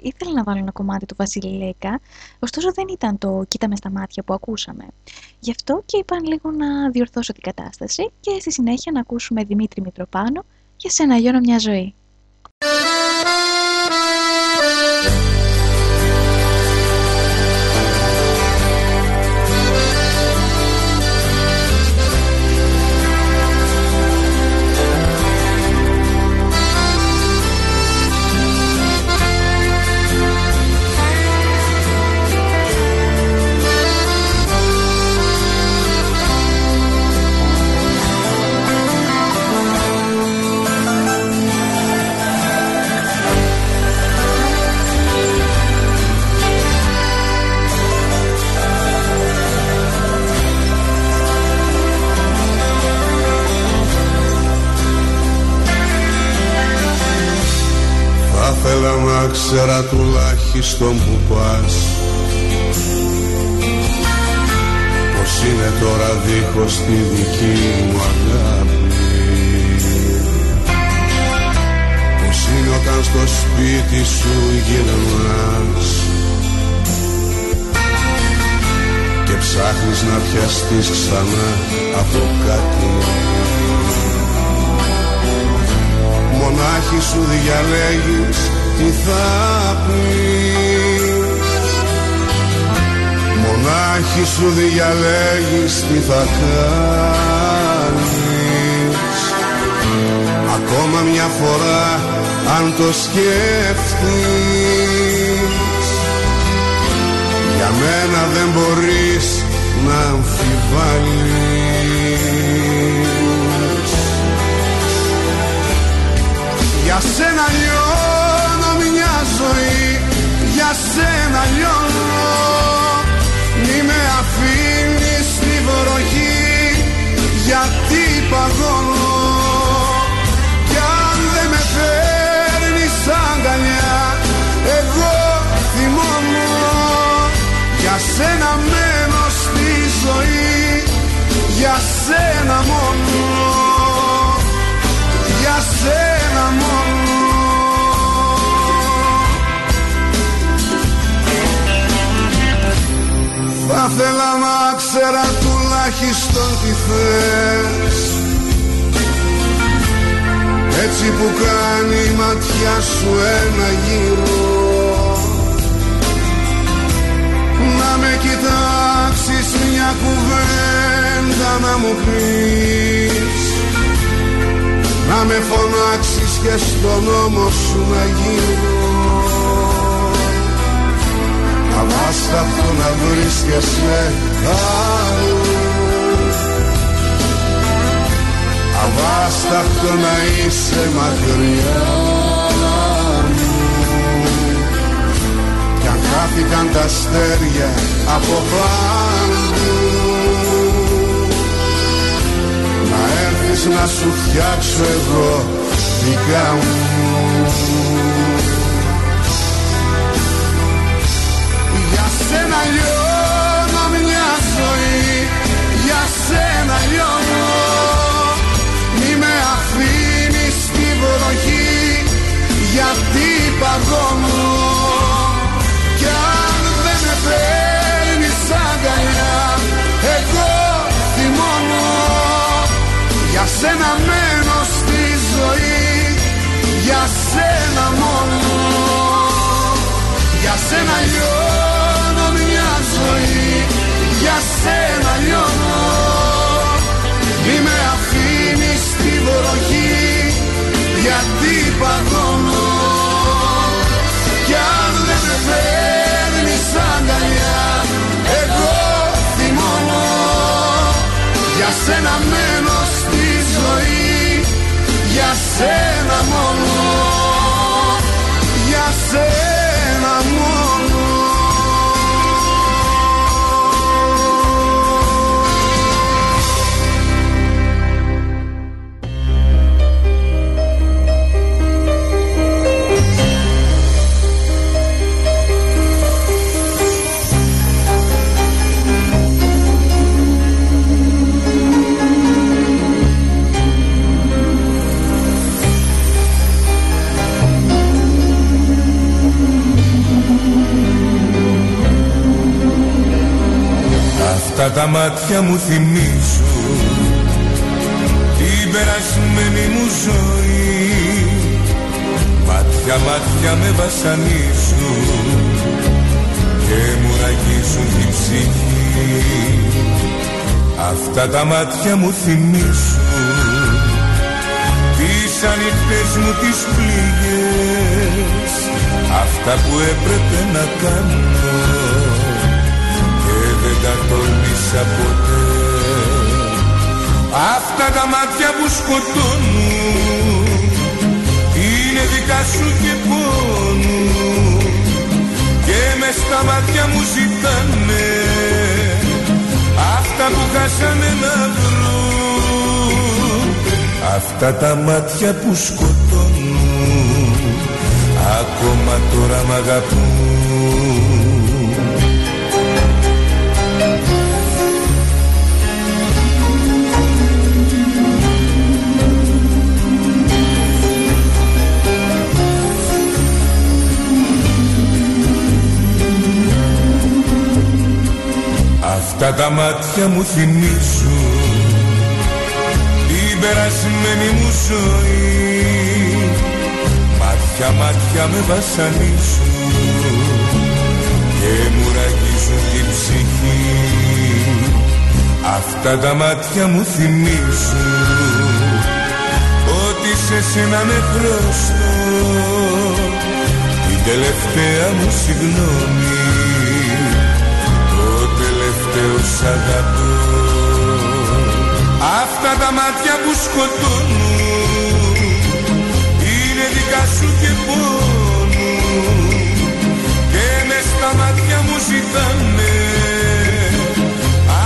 ήθελα να βάλω ένα κομμάτι του Βασίλη Λέκα, ωστόσο δεν ήταν το «Κοίτα με στα μάτια» που ακούσαμε. Γι' αυτό και είπαν λίγο να διορθώσω την κατάσταση και στη συνέχεια να ακούσουμε Δημήτρη Μητροπάνο για «Σε ένα λιώνω μια ζωή». Τουλάχιστον που πας. Πως είναι τώρα δίχως τη δική μου αγάπη. Πως είναι όταν στο σπίτι σου γυρνάς Και ψάχνεις να πιαστείς ξανά από κάτι. Μονάχη σου διαλέγεις τι θα πεις. Μονάχη σου διαλέγεις τι θα κάνεις. Ακόμα μια φορά αν το σκέφτεις. Για μένα δεν μπορείς να αμφιβάλλεις. Για σένα λιώνω μια ζωή Για σένα λιώνω Μη με αφήνεις στη βροχή παγώνω. Κι αν δεν με φέρνεις αγκαλιά Εγώ θυμώνω. Για σένα μένω στη ζωή Για σένα μόνο Θα θέλα να ξέρα τουλάχιστον τι θες. Έτσι που κάνει η ματιά σου ένα γύρο. Να με κοιτάξεις μια κουβέντα να μου πεις. Να με φωνάξεις και στον νόμο σου να γύρω Αβάσταχτο να βρίσκεσαι αλλού Αβάσταχτο να είσαι μακριά μου. Κι αν χάθηκαν τα αστέρια από πάνω Να έρθεις να σου φτιάξω εγώ δικά μου σένα λιώνω μια ζωή Για σένα λιώνω. Μη με αφήνεις στη βροχή Γιατί παγώνω. Κι αν δεν με παίρνεις αγκαλιά Εγώ θυμώνω. Για σένα μένω στη ζωή Για σένα μόνο. Για σένα λιώνω. ζωή για σένα λιώνω. Μη με αφήνεις στη βροχή γιατί παγώνω. Κι αν δεν με φέρνεις αγκαλιά εγώ θυμώνω. Για σένα μένω στη ζωή για σένα μόνο. Για σένα Αυτά τα μάτια μου θυμίζουν την περασμένη μου ζωή. Μάτια μάτια με βασανίζουν και μου ραγίζουν την ψυχή. Αυτά τα μάτια μου θυμίζουν τις ανοιχτές μου τις πληγές. Αυτά που έπρεπε να κάνω τα τόλμησα ποτέ. Αυτά τα μάτια που σκοτώνουν Είναι δικά σου και πόνου. Και μες στα μάτια μου ζητάνε Αυτά που χάσανε να βρουν. Αυτά τα μάτια που σκοτώνουν Ακόμα τώρα μ' αγαπούν Αυτά τα μάτια μου θυμίζουν την περασμένη μου ζωή. Μάτια μάτια με βασανίζουν και μου ραγίζουν την ψυχή. Αυτά τα μάτια μου θυμίζουν ότι σε σένα με χρωστώ την τελευταία μου συγγνώμη τελευταίο σ' αγαπώ. Αυτά τα μάτια που σκοτώνουν Είναι δικά σου και πόνου. Και μες στα μάτια μου ζητάνε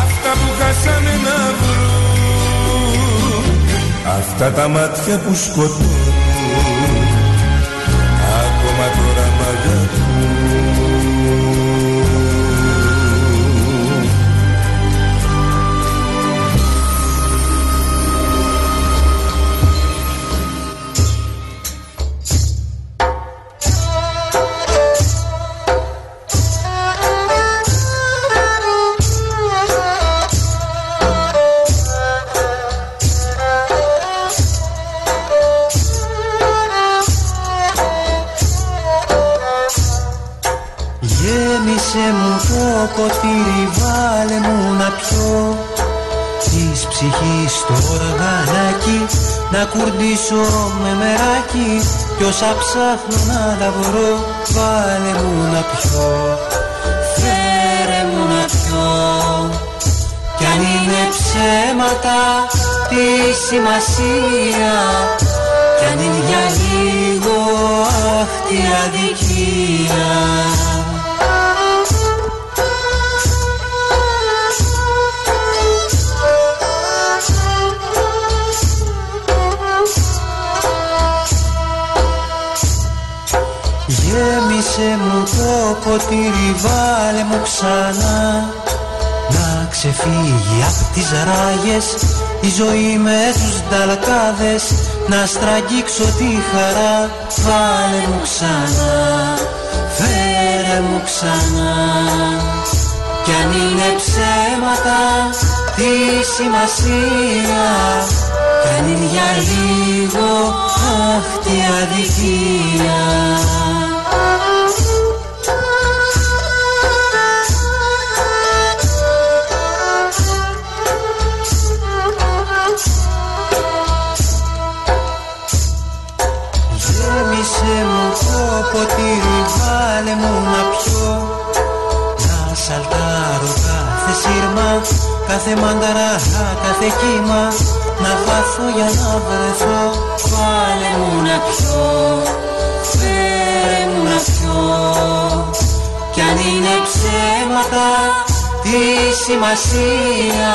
Αυτά που χάσανε να βρουν Αυτά τα μάτια που σκοτώνουν Να κουρδίσω με μεράκι Κι όσα ψάχνω να τα βρω Βάλε μου να πιω Φέρε μου να πιω. Κι αν είναι ψέματα Τι σημασία. Κι αν είναι για λίγο Αχ τι αδικία Γέμισε μου το ποτήρι, βάλε μου ξανά. Να ξεφύγει απ' τις ράγες η ζωή με τους νταλκάδες Να στραγγίξω τη χαρά, βάλε μου ξανά. Φέρε μου ξανά. Κι αν είναι ψέματα, τι σημασία. Κι αν είναι για λίγο, αχ τι αδικία σύρμα Κάθε μανταρά, κάθε κύμα. Να χάθω για να βρεθώ. Βάλε μου να πιω. Φέρε μου να πιω. Κι αν είναι ψέματα Τι σημασία.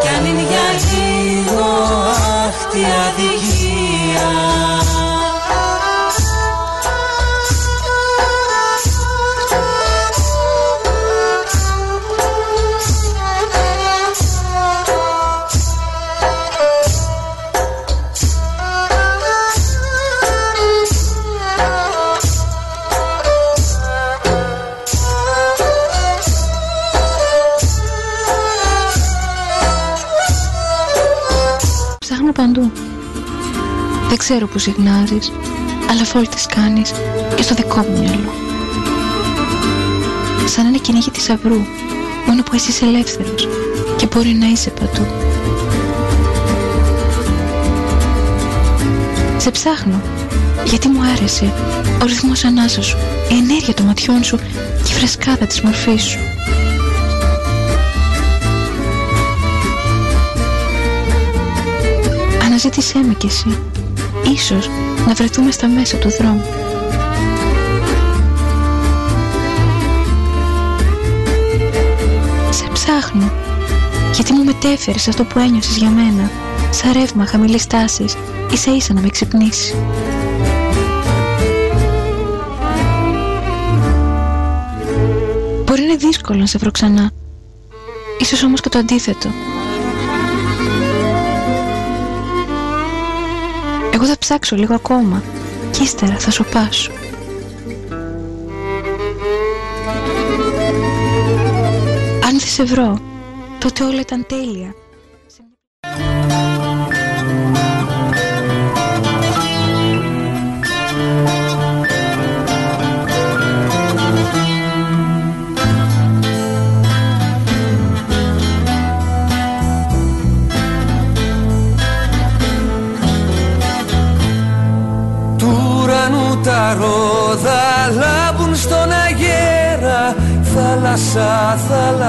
Κι αν είναι για λίγο Αχ τι αδικία Δεν ξέρω που συχνάζεις, αλλά φόλτες κάνεις και στο δικό μου μυαλό. Σαν ένα κυνήγι θησαυρού, μόνο που εσύ είσαι ελεύθερος και μπορεί να είσαι παντού. Σε ψάχνω, γιατί μου άρεσε ο ρυθμός ανάσας σου, η ενέργεια των ματιών σου και η φρεσκάδα της μορφής σου. Αναζήτησέ με κι εσύ. Ίσως να βρεθούμε στα μέσα του δρόμου. Σε ψάχνω, γιατί μου μετέφερες αυτό που ένιωσες για μένα, σαν ρεύμα χαμηλής τάσης, ίσα ίσα να με ξυπνήσεις. Μπορεί να είναι δύσκολο να σε βρω ξανά, ίσως όμως και το αντίθετο. Εγώ θα ψάξω λίγο ακόμα και ύστερα θα σοπάσω. Αν δεν σε βρω, τότε όλα ήταν τέλεια.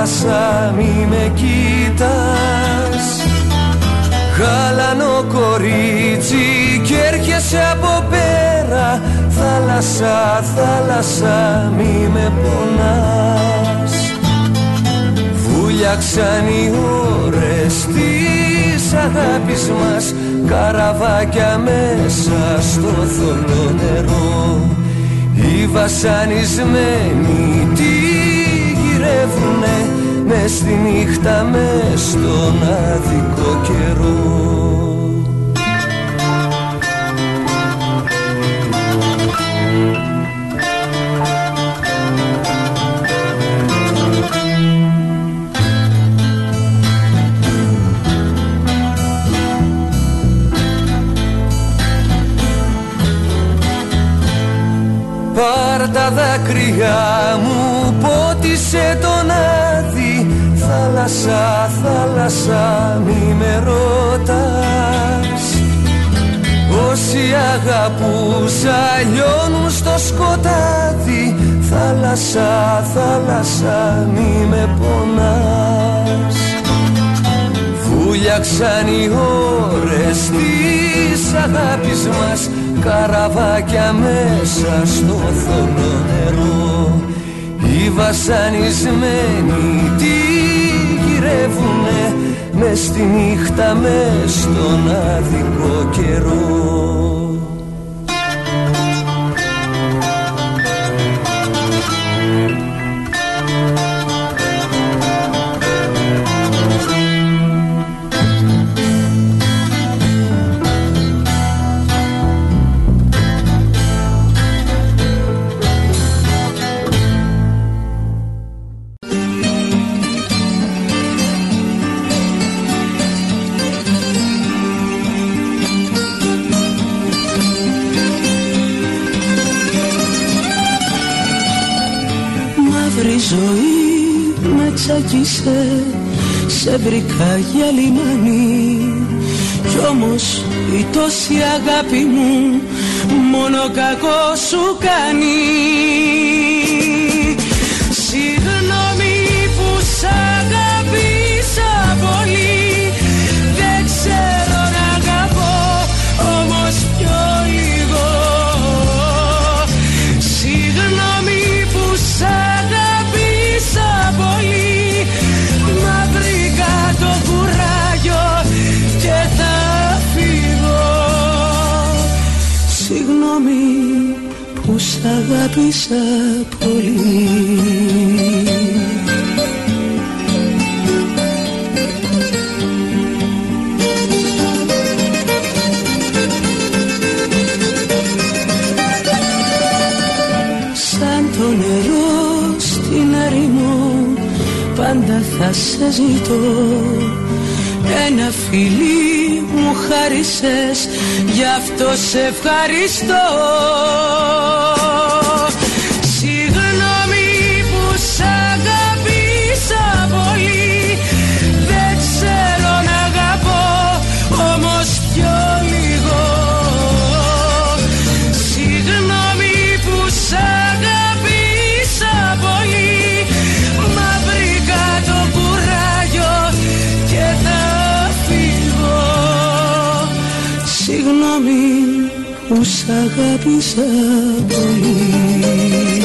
Θάλασσα μη με κοίτας Γαλανό κορίτσι κι έρχεσαι από πέρα. Θάλασσα, θάλασσα μη με πονάς. Βούλιαξαν οι ώρες της αγάπης μας. Καραβάκια μέσα στο θολό νερό. Οι βασανισμένοι τι γυρεύουνε μες στη νύχτα μες στον άδικο καιρό. Τα δάκρυα μου πότισε τον άδει Θάλασσα, θάλασσα μη με ρωτάς. Όσοι αγαπούσα λιώνουν στο σκοτάδι. Θάλασσα, θάλασσα μη με πονάς. Βούλιαξαν οι ώρες της αγάπης μας. Καραβάκια μέσα στο θολό νερό. Οι βασανισμένοι τι γυρεύουνε μες στη νύχτα μες στον άδικο καιρό τσάκισε σε βρήκα για λιμάνι κι όμως η τόση αγάπη μου μόνο κακό σου κάνει αγάπησα πολύ. Σαν το νερό στην αρήμο πάντα θα σε ζητώ. Ένα φιλί μου χάρισες γι' αυτό σε ευχαριστώ αγάπησα πολύ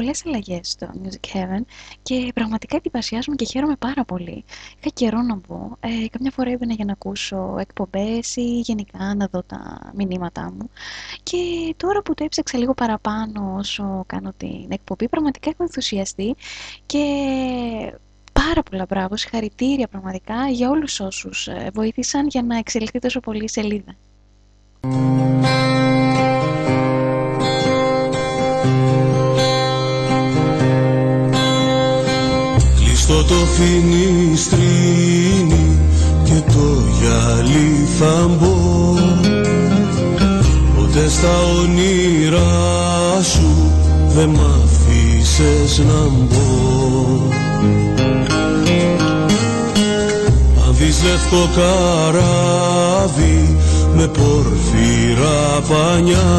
πολλές αλλαγές στο Music Heaven και πραγματικά εντυπωσιάζομαι και χαίρομαι πάρα πολύ. Είχα καιρό να μπω, ε, καμιά φορά έμπαινα για να ακούσω εκπομπές ή γενικά να δω τα μηνύματά μου και τώρα που το έψαξα λίγο παραπάνω όσο κάνω την εκπομπή πραγματικά έχω ενθουσιαστεί και πάρα πολλά μπράβο, συγχαρητήρια πραγματικά για όλους όσους ε, βοήθησαν για να εξελιχθεί τόσο πολύ η σελίδα. Κλειστό το φινιστρίνι και το γυαλί θα μπω. Ποτέ στα όνειρά σου δεν μ' αφήσες να μπω. Αν δεις λευκό καράβι με πορφύρα πανιά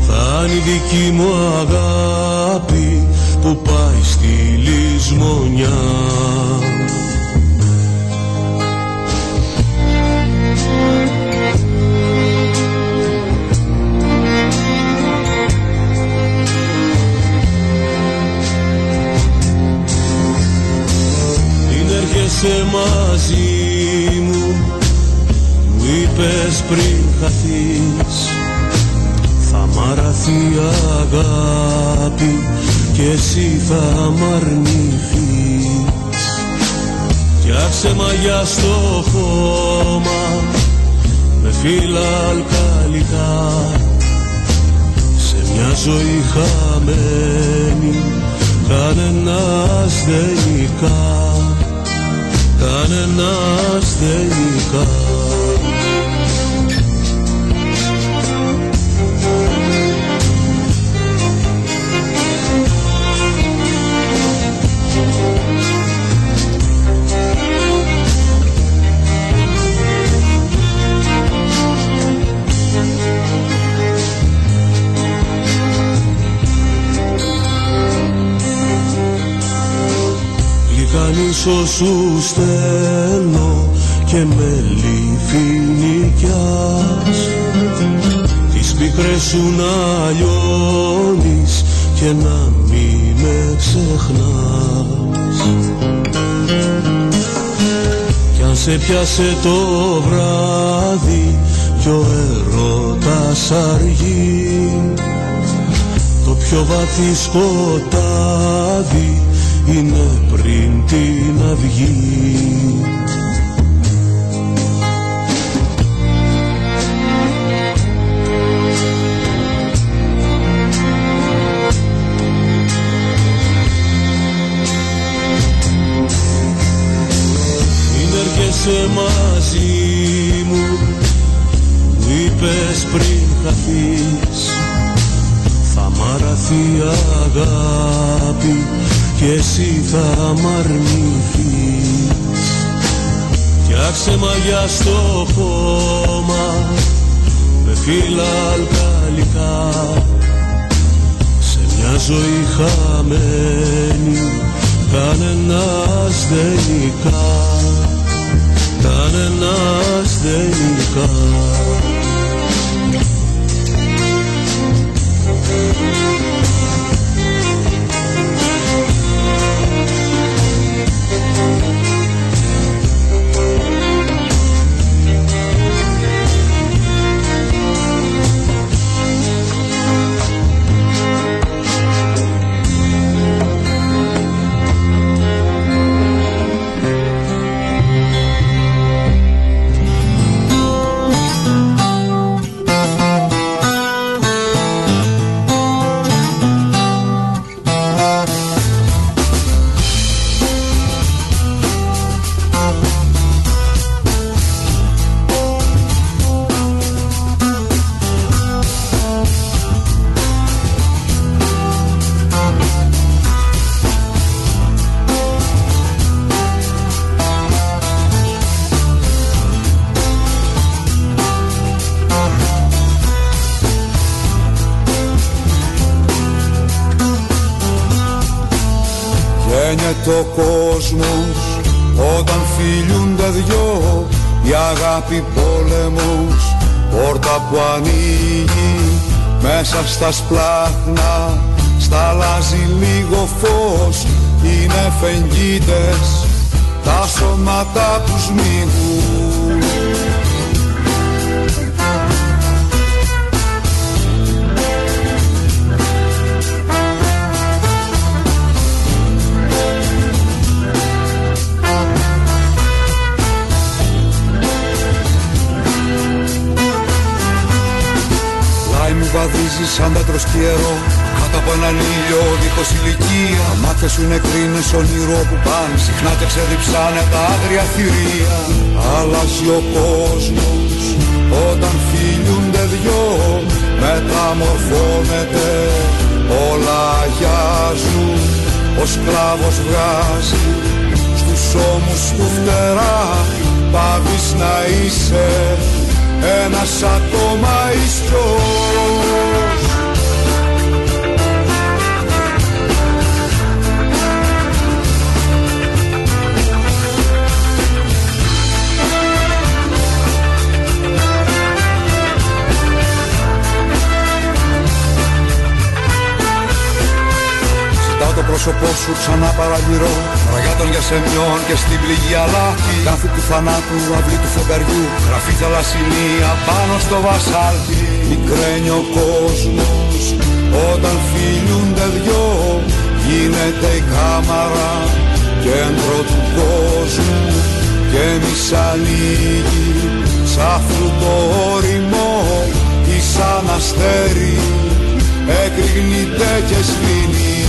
θα είναι η δική μου αγάπη που πάει στη λησμονιά. Την έρχεσαι μαζί μου Μου είπες πριν χαθείς. Θα μ' αραθεί η αγάπη Κι εσύ θα μ' αρνηθείς. Φτιάξε μαγιά στο χώμα Με φύλλα αλκαλικά. Σε μια ζωή χαμένη Κανένας δεν νικά Κανένας δεν νικά Λυκανίσω σου στέλνω και με λιφινικιάς Τις πίκρες σου να λιώνεις και να μη με ξεχνάς. Κι αν σε πιάσε το βράδυ κι ο έρωτας αργεί το πιο βαθύ σκοτάδι είναι πριν την αυγή Φτιάξε μαγιά στο χώμα Με φύλλα αλκαλικά Σε μια ζωή χαμένη Κανένας δεν νικά Κανένας δεν νικά Πράσινη πάνω στο βασάλτι Μικραίνει ο κόσμος Όταν φιλούνται δυο Γίνεται η κάμαρα Κέντρο του κόσμου. Και εμείς ανοίγει Σαν το όριμο Ή σαν αστέρι Εκρηγνείται και σβήνει.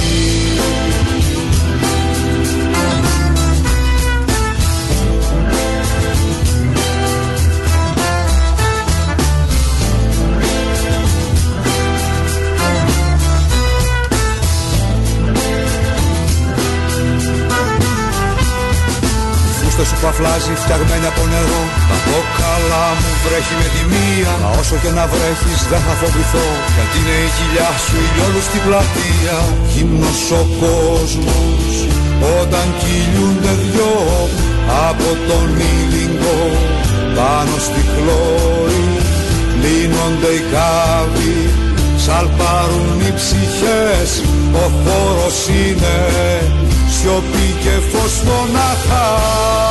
στο σου παφλάζει φτιαγμένη από νερό. Τα μπόκαλα μου βρέχει με τη μία Μα όσο και να βρέχεις δεν θα φοβηθώ. Γιατί είναι η κοιλιά σου ηλιόλου στην πλατεία. Γυμνός ο κόσμος όταν κυλιούνται δυο Από τον ήλιγκο πάνω στη χλώρη Λύνονται οι κάβοι. Σαλπάρουν οι ψυχές Ο χώρος είναι σιωπή και φως μονάχα.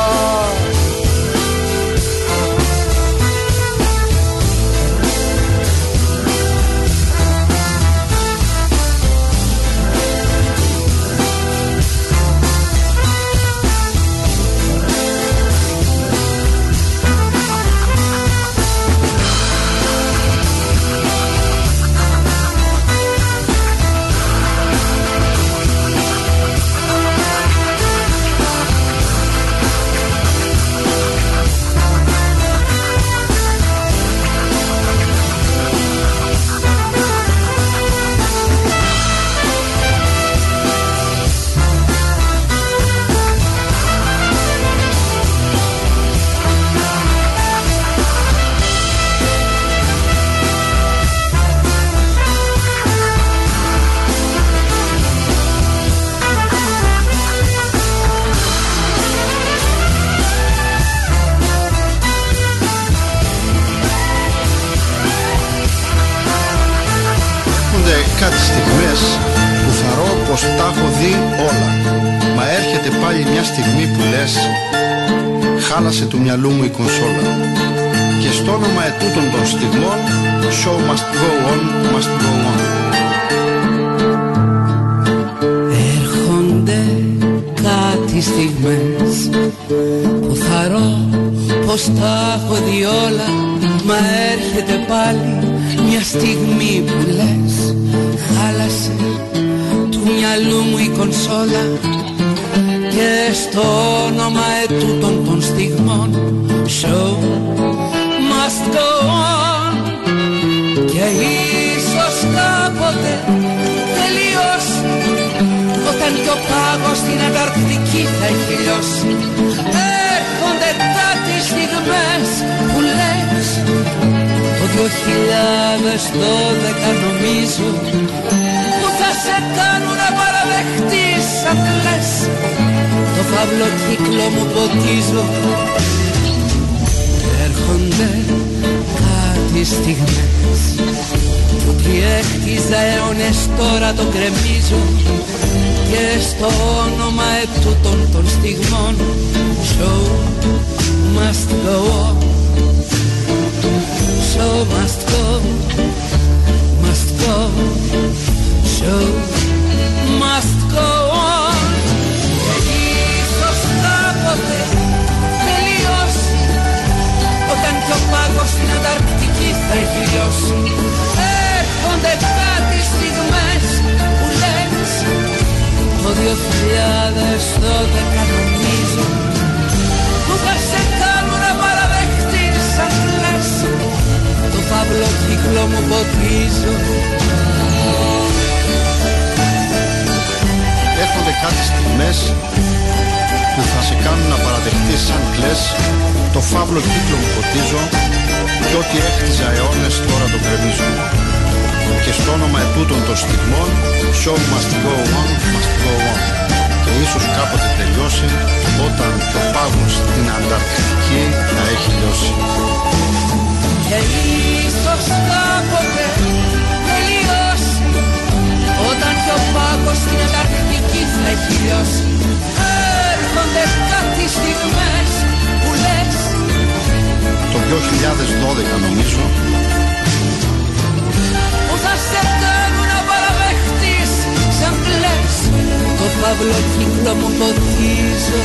Παύλο κύκλο μου ποτίζω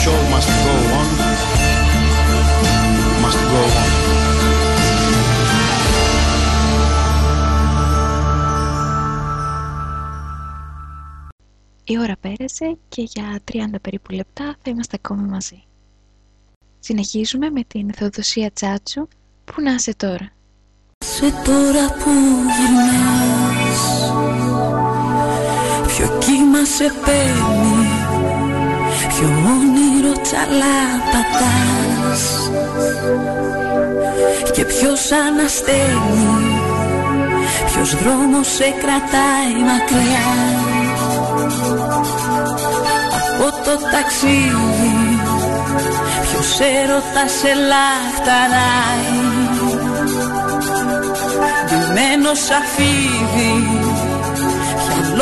Show must go on Must go on Η ώρα πέρασε και για 30 περίπου λεπτά θα είμαστε ακόμη μαζί. Συνεχίζουμε με την Θεοδοσία Τσάτσου που να είσαι τώρα; Σε τώρα που γυρνάς Ποιο κύμα σε παίρνει Ποιο όνειρο τσαλά πατάς Και ποιος αναστέλνει Ποιος δρόμος σε κρατάει μακριά. Από το ταξίδι Ποιος έρωτας σε λαχταράει Ντυμένος σαφίδι Ποια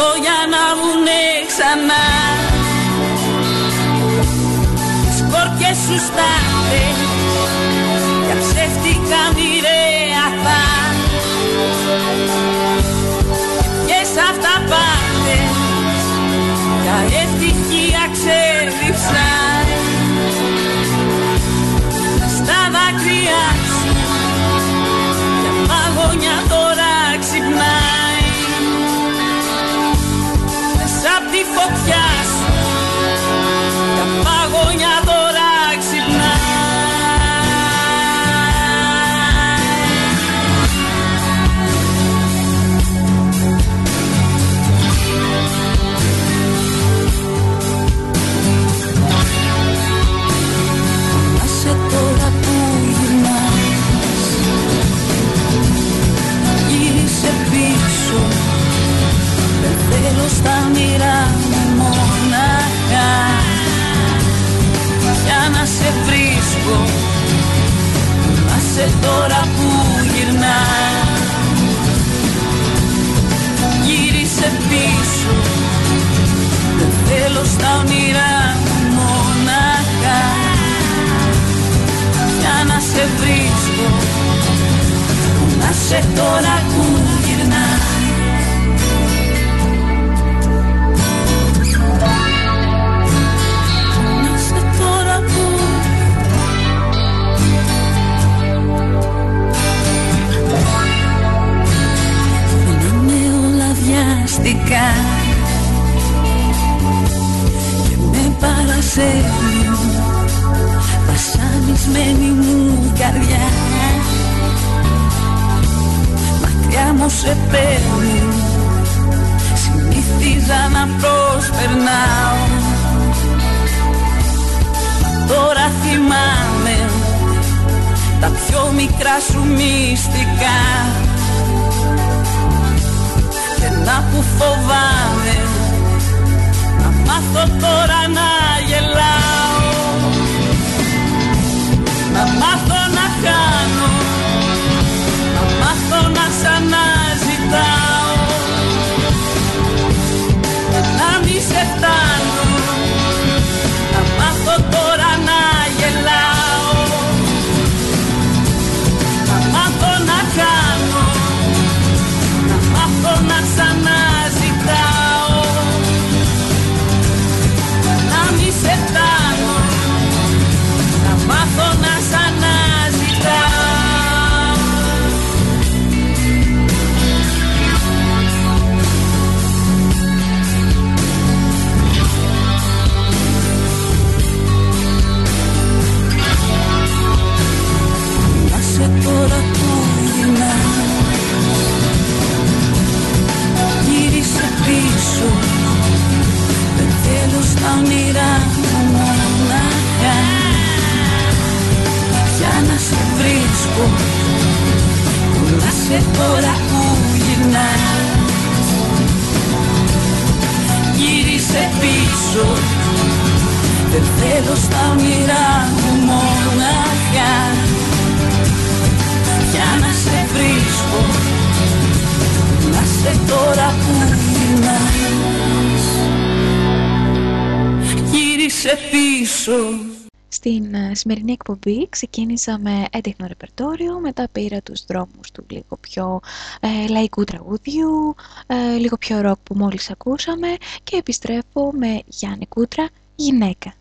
λόγια να βγουνε ξανά. Σκόρπιες σου στάθες Για ψεύτικα μοιραία θα. Και σ' αυτά πάτε Για ευτυχία ξέριψαν στα μοίρα μου μονάχα. Για να σε βρίσκω Άσε τώρα που γυρνάς. Γύρισε πίσω Δεν θέλω στα όνειρά μου μονάχα. Για να σε βρίσκω Να σε τώρα που βιαστικά Και με παρασέρνουν βασανισμένη μου καρδιά. Μακριά μου σε παίρνει Συνήθιζα να προσπερνάω. Τώρα θυμάμαι Τα πιο μικρά σου μυστικά. Και να που φοβάμαι Να μάθω τώρα να γελάω. Να μάθω σημερινή εκπομπή ξεκίνησα με έντεχνο ρεπερτόριο, μετά πήρα τους δρόμους του λίγο πιο ε, λαϊκού τραγούδιου, ε, λίγο πιο ροκ που μόλις ακούσαμε και επιστρέφω με Γιάννη Κούτρα, γυναίκα.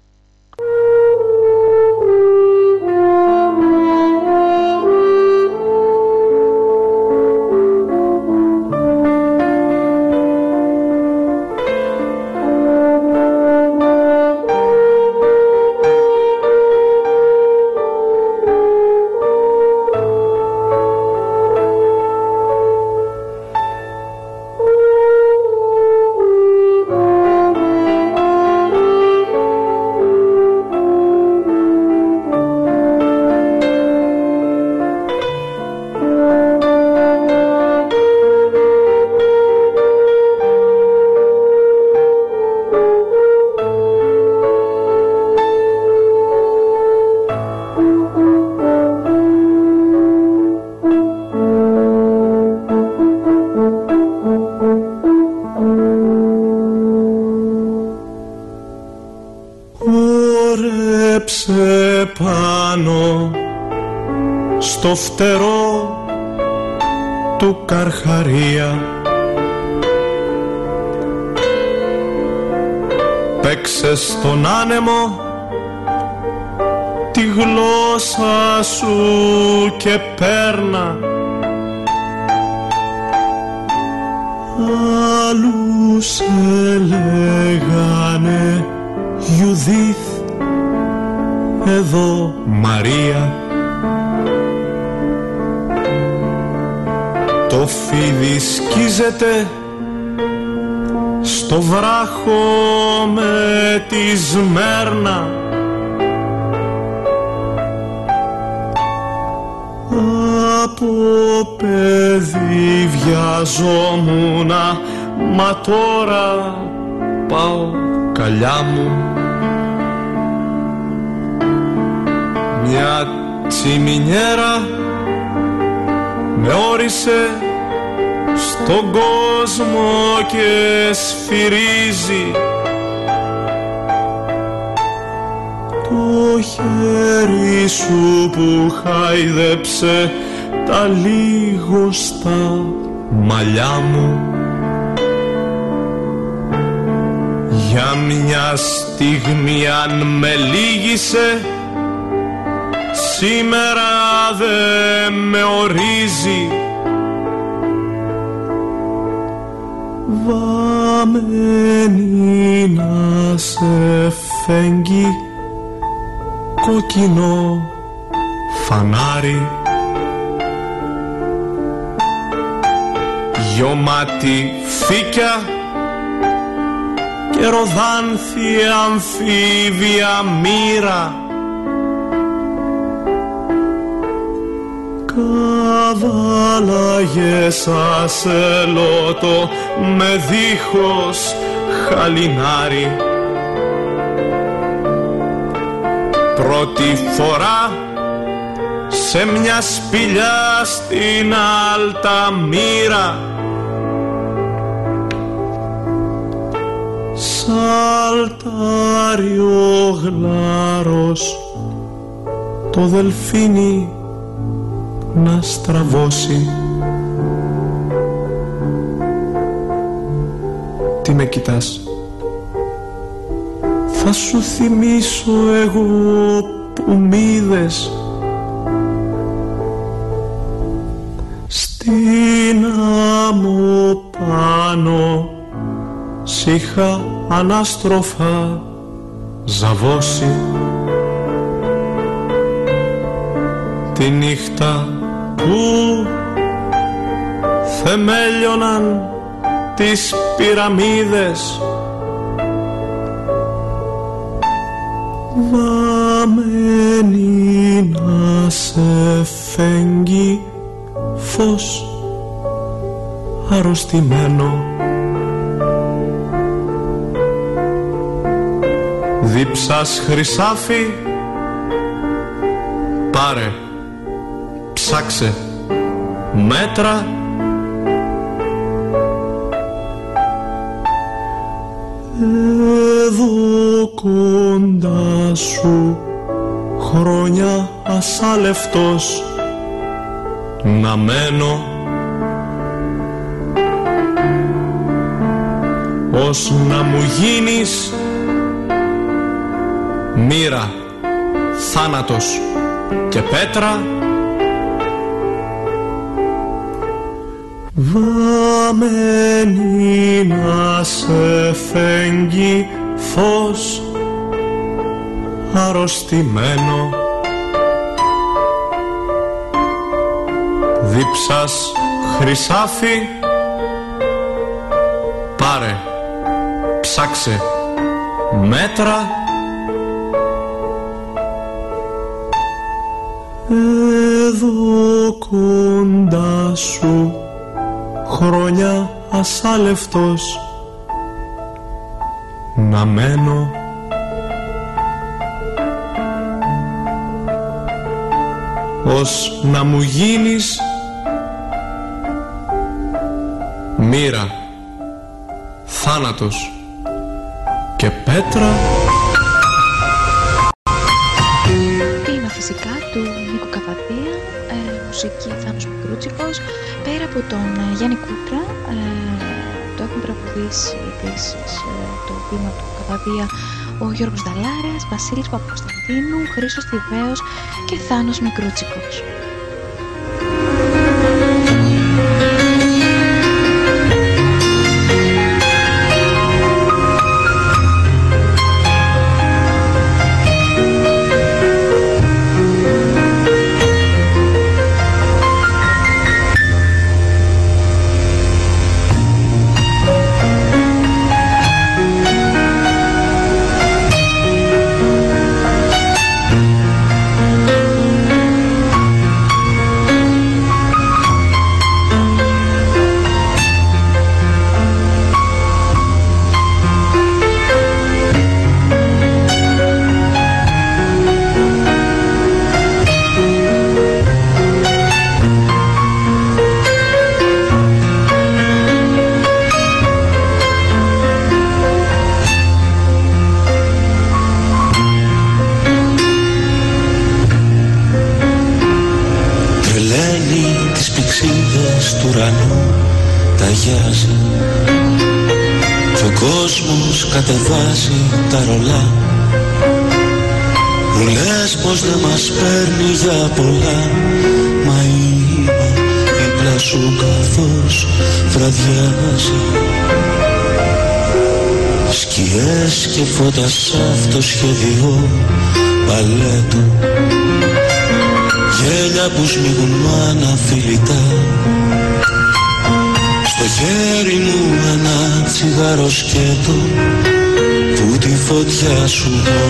Στον και σφυρίζει το χέρι σου που χάιδεψε τα λίγο στα μαλλιά μου. Για μια στιγμή αν με λύγησε σήμερα δε με ορίζει βαμμένη να σε φέγγει κόκκινο φανάρι. Γιωμάτι φύκια και ροδάνθη αμφίβια μοίρα Καβάλαγες ασελότο με δίχως χαλινάρι. Πρώτη φορά σε μια σπηλιά στην Αλταμύρα. Σαλτάρι ο γλάρος το δελφίνι να στραβώσει. Τι με κοιτάς; Θα σου θυμίσω εγώ που μ' είδες. Στην άμμο πάνω Σ' είχα ανάστροφα ζαβώσει. Τη νύχτα που θεμέλιωναν τις πυραμίδες. Βαμμένη να σε φεγγεί φως αρρωστημένο. Δίψας χρυσάφι Πάρε Ψάξε Μέτρα. Εδώ κοντά σου χρόνια ασάλευτος να μένω. Ως να μου γίνεις μοίρα, θάνατος και πέτρα Βαμμένη να σε φέγγει φως αρρωστημένο. Δίψας χρυσάφι Πάρε, ψάξε, μέτρα. Εδώ κοντά σου χρόνια ασάλευτος. Να μένω. Ως να μου γίνεις μοίρα, θάνατος και πέτρα. Ποίημα φυσικά του Νίκο Καβαδία, ε, μουσική Θάνος Μικρούτσικος πέρα από τον ε, Γιάννη Κούτρα ε, το έχουν τραγουδήσει επίσης ε, το ποίημα του Καβαδία ο Γιώργος Δαλάρας, Βασίλης Παπακοσταντίνου, Χρήστος Τιβαίος και Θάνος Μικρούτσικος. Φώτας αυτό σχέδιο παλέτου Γέλια που σμίγουν αναφιλητά Στο χέρι μου ένα τσιγάρο σκέτο Που τη φωτιά σου μόνο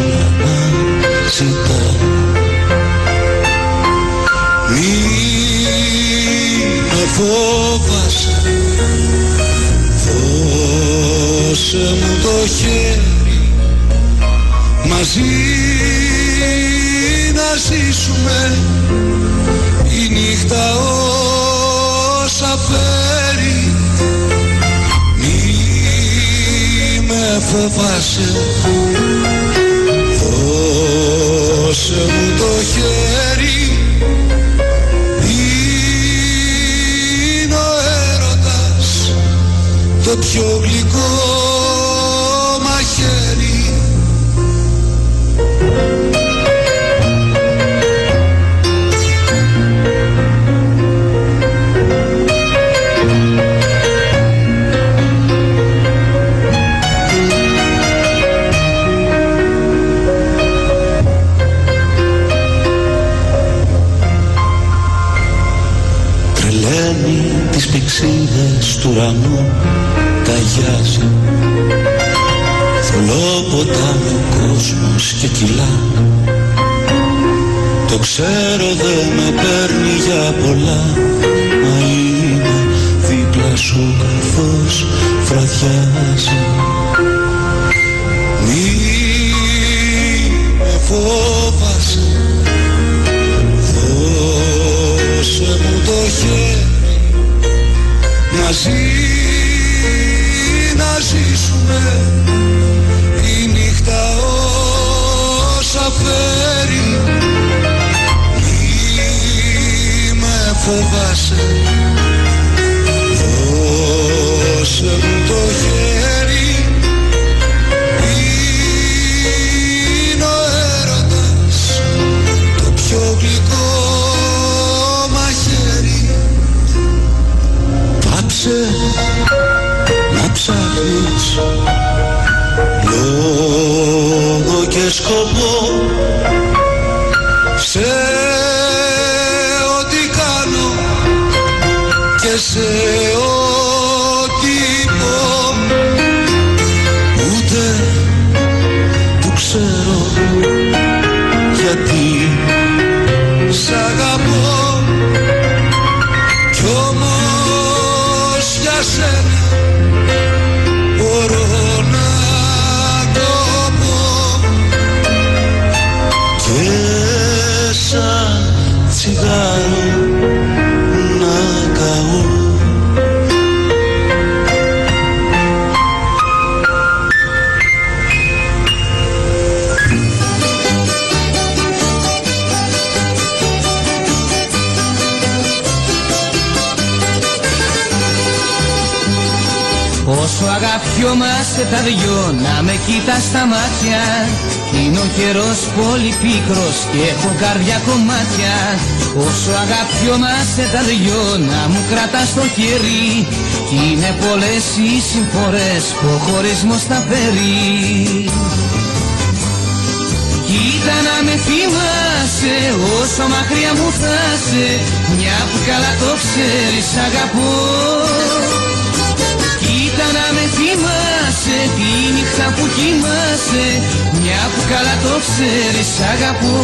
Λόγο και σκοπό αγαπιόμαστε τα δυο να με κοίτας στα μάτια. Είναι ο καιρός πολύ πίκρος και έχω καρδιά κομμάτια. Όσο αγαπιόμαστε τα δυο να μου κρατάς το χέρι. Είναι πολλές οι συμφορές που ο χωρισμός θα φέρει. Κοίτα να με θυμάσαι όσο μακριά μου θα σε Μια που καλά το ξέρεις αγαπώ. Κοίτα να με θυμάσαι τη νύχτα που κοιμάσαι Μια που καλά το ξέρεις αγαπώ.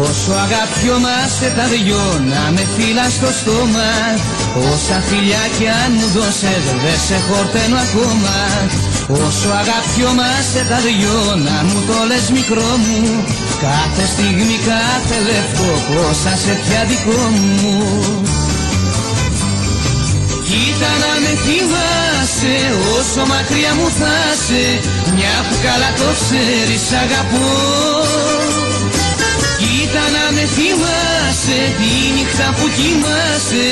Όσο αγαπιόμαστε τα δυο να με φύλλα στο στόμα. Όσα φιλιά κι αν μου δώσες δεν σε χορταίνω ακόμα Όσο αγαπιόμαστε τα δυο να μου το λες μικρό μου. Κάθε στιγμή κάθε λεπτό πόσα σε πια δικό μου. Κοίτα να με θυμάσαι όσο μακριά μου θα σε Μια που καλά το ξέρεις αγαπώ. Κοίτα να με θυμάσαι τη νύχτα που κοιμάσαι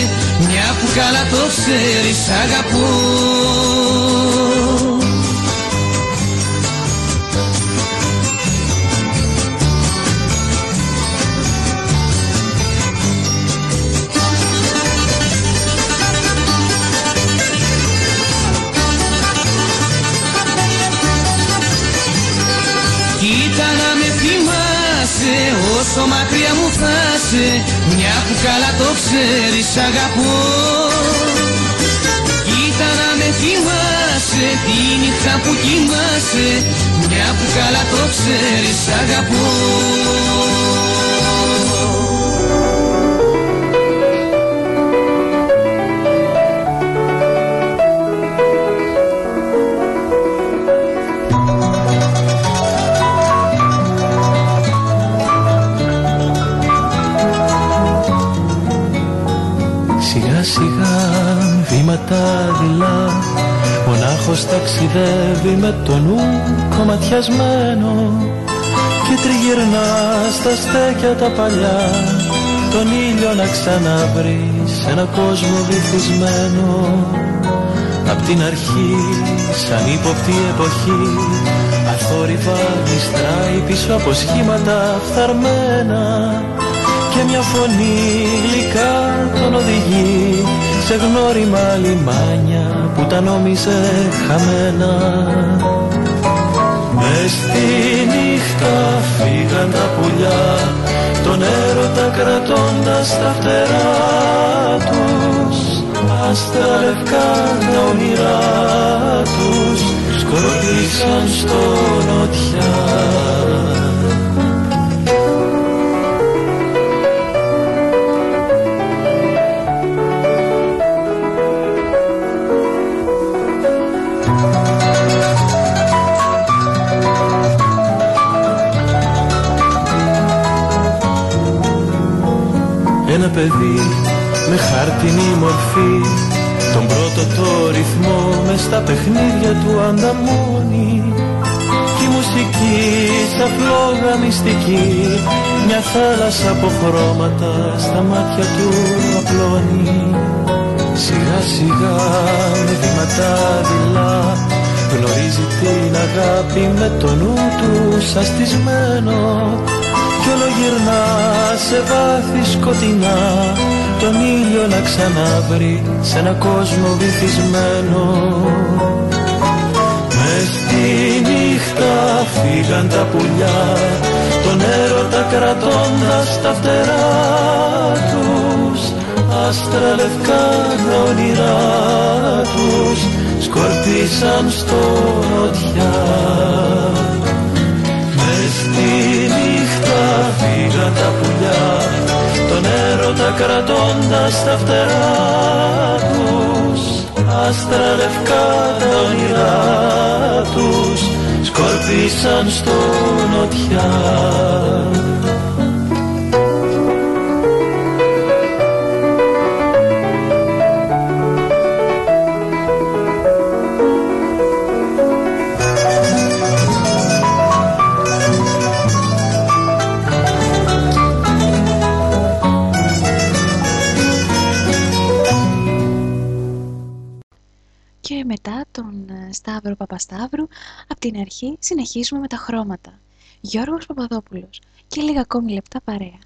Μια που καλά το ξέρεις αγαπώ θυμάσαι όσο μακριά μου θα σε Μια που καλά το ξέρεις αγαπώ. Κοίτα να με θυμάσαι τη νύχτα που κοιμάσαι Μια που καλά το ξέρεις αγαπώ βήματα δειλά. Μονάχος ταξιδεύει με το νου κομματιασμένο Και τριγυρνά στα στέκια τα παλιά. Τον ήλιο να ξαναβρει σε ένα κόσμο βυθισμένο. Απ' την αρχή σαν ύποπτη εποχή Αθόρυβα γλιστράει πίσω από σχήματα φθαρμένα. Και μια φωνή γλυκά τον οδηγεί σε γνώριμα λιμάνια που τα νόμιζε χαμένα. Μες στη νύχτα φύγαν τα πουλιά, το τον έρωτα κρατώντας τα φτερά τους άστρα λευκά τα όνειρά τους σκορπίσαν στο νοτιά παιδί με χάρτινη μορφή. Τον πρώτο το ρυθμό μες στα παιχνίδια του ανταμώνει Κι η μουσική σαν φλόγα μυστική. Μια θάλασσα από χρώματα στα μάτια του απλώνει. Σιγά σιγά με βήματα δειλά Γνωρίζει την αγάπη με το νου του σαστισμένο κι όλο γυρνά σε βάθη σκοτεινά τον ήλιο να ξαναβρει σε ένα κόσμο βυθισμένο. Μες στη νύχτα φύγαν τα πουλιά τον έρωτα κρατώντας τα φτερά τους. Άστρα λευκά τα όνειρά τους σκορπίσαν στο νοτιά έρωτα κρατώντας τα φτερά τους άστρα λευκά τα όνειρά τους σκορπίσαν στο νοτιά Παπασταύρου, από την αρχή συνεχίζουμε με τα χρώματα. Γιώργος Παπαδόπουλος και λίγα ακόμη λεπτά παρέα.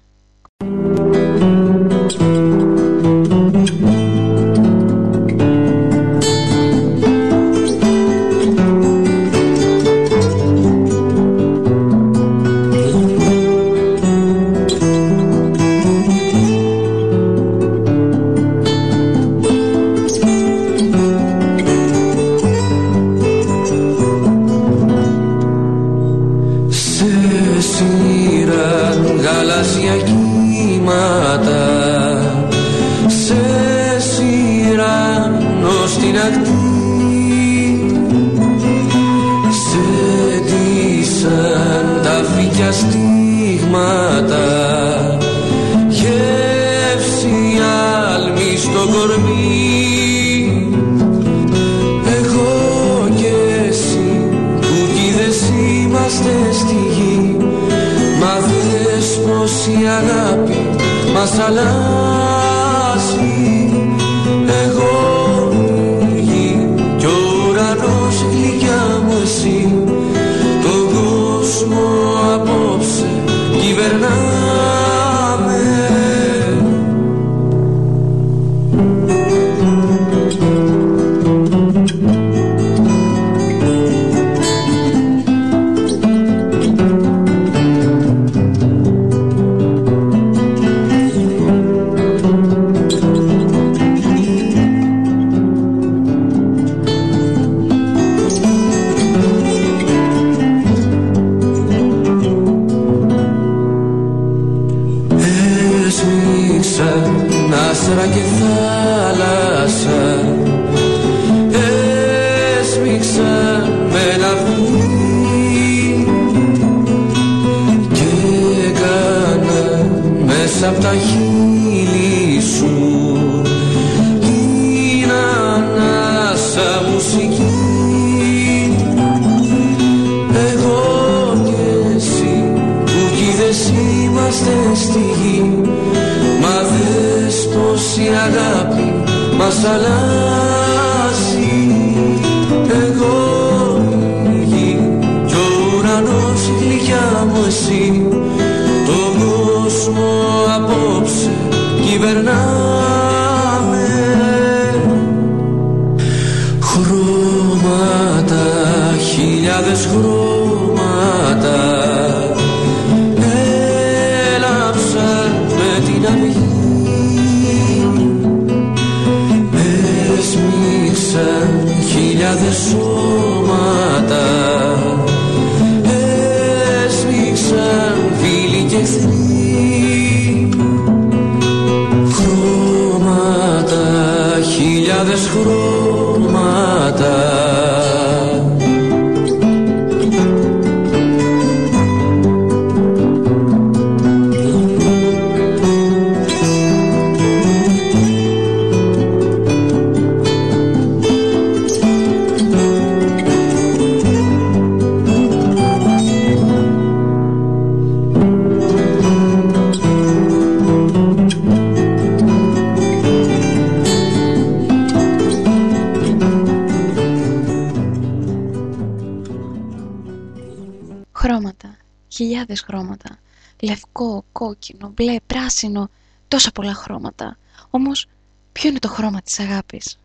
Τόσα πολλά χρώματα. Όμως, ποιο είναι το χρώμα της αγάπης;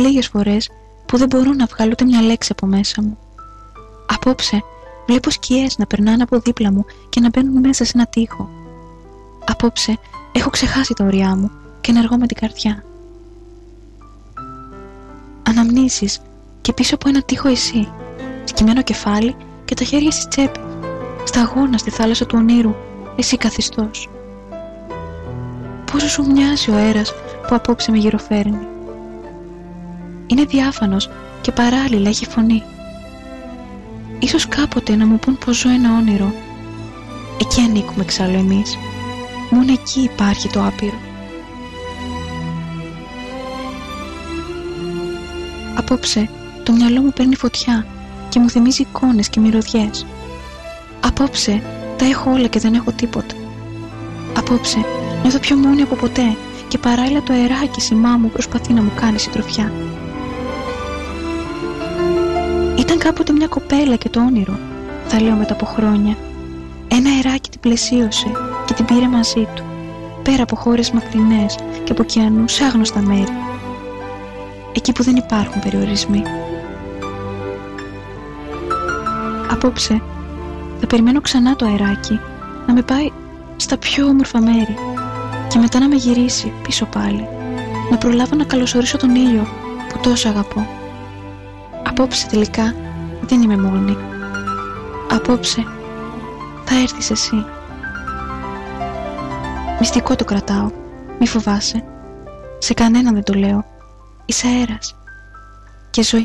Λίγες φορές που δεν μπορώ να βγάλω ούτε μια λέξη από μέσα μου. Απόψε βλέπω σκιές να περνάνε από δίπλα μου και να μπαίνουν μέσα σε ένα τοίχο. Απόψε έχω ξεχάσει τα ωριά μου και ενεργώ με την καρδιά. Αναμνήσεις και πίσω από ένα τοίχο εσύ, σκυμμένο κεφάλι και τα χέρια στις τσέπες, σταγόνα στη θάλασσα του ονείρου, εσύ καθιστός. Πώς πόσο σου μοιάζει ο αέρας που απόψε με γυροφέρνει. Είναι διάφανος και παράλληλα έχει φωνή. Ίσως κάποτε να μου πούν πως ζω ένα όνειρο. Εκεί ανήκουμε εξάλλου εμείς. Μόνο εκεί υπάρχει το άπειρο. Απόψε το μυαλό μου παίρνει φωτιά και μου θυμίζει εικόνες και μυρωδιές. Απόψε τα έχω όλα και δεν έχω τίποτα. Απόψε νιώθω πιο μόνη από ποτέ και παράλληλα το αεράκι σημά μου προσπαθεί να μου κάνει συντροφιά. Ήταν κάποτε μια κοπέλα και το όνειρο, θα λέω μετά από χρόνια. Ένα αεράκι την πλαισίωσε και την πήρε μαζί του, πέρα από χώρες μακρινές και από ωκεανούς άγνωστα μέρη. Εκεί που δεν υπάρχουν περιορισμοί. Απόψε θα περιμένω ξανά το αεράκι να με πάει στα πιο όμορφα μέρη και μετά να με γυρίσει πίσω πάλι να προλάβω να καλωσορίσω τον ήλιο που τόσο αγαπώ. Απόψε τελικά δεν είμαι μόνη. Απόψε θα έρθεις εσύ. Μυστικό το κρατάω. Μη φοβάσαι. Σε κανέναν δεν το λέω. Είσαι αέρας. Και ζωή.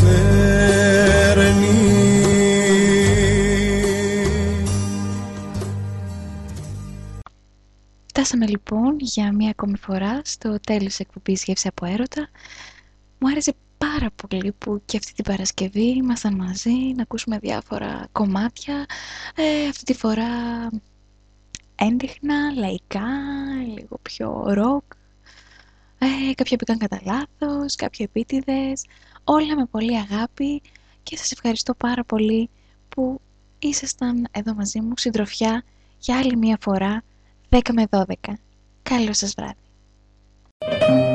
Φτάσαμε λοιπόν για μία ακόμη φορά στο τέλος εκπομπής Γεύση από Έρωτα. Μου άρεσε πάρα πολύ που και αυτή την Παρασκευή ήμασταν μαζί να ακούσουμε διάφορα κομμάτια. Ε, αυτή τη φορά έντυχνα, λαϊκά, λίγο πιο ροκ. Ε, κάποια πήγαν κατά λάθος, κάποια επίτηδες. Όλα με πολύ αγάπη και σας ευχαριστώ πάρα πολύ που ήσασταν εδώ μαζί μου συντροφιά για άλλη μία φορά 10 με 12. Καλό σας βράδυ.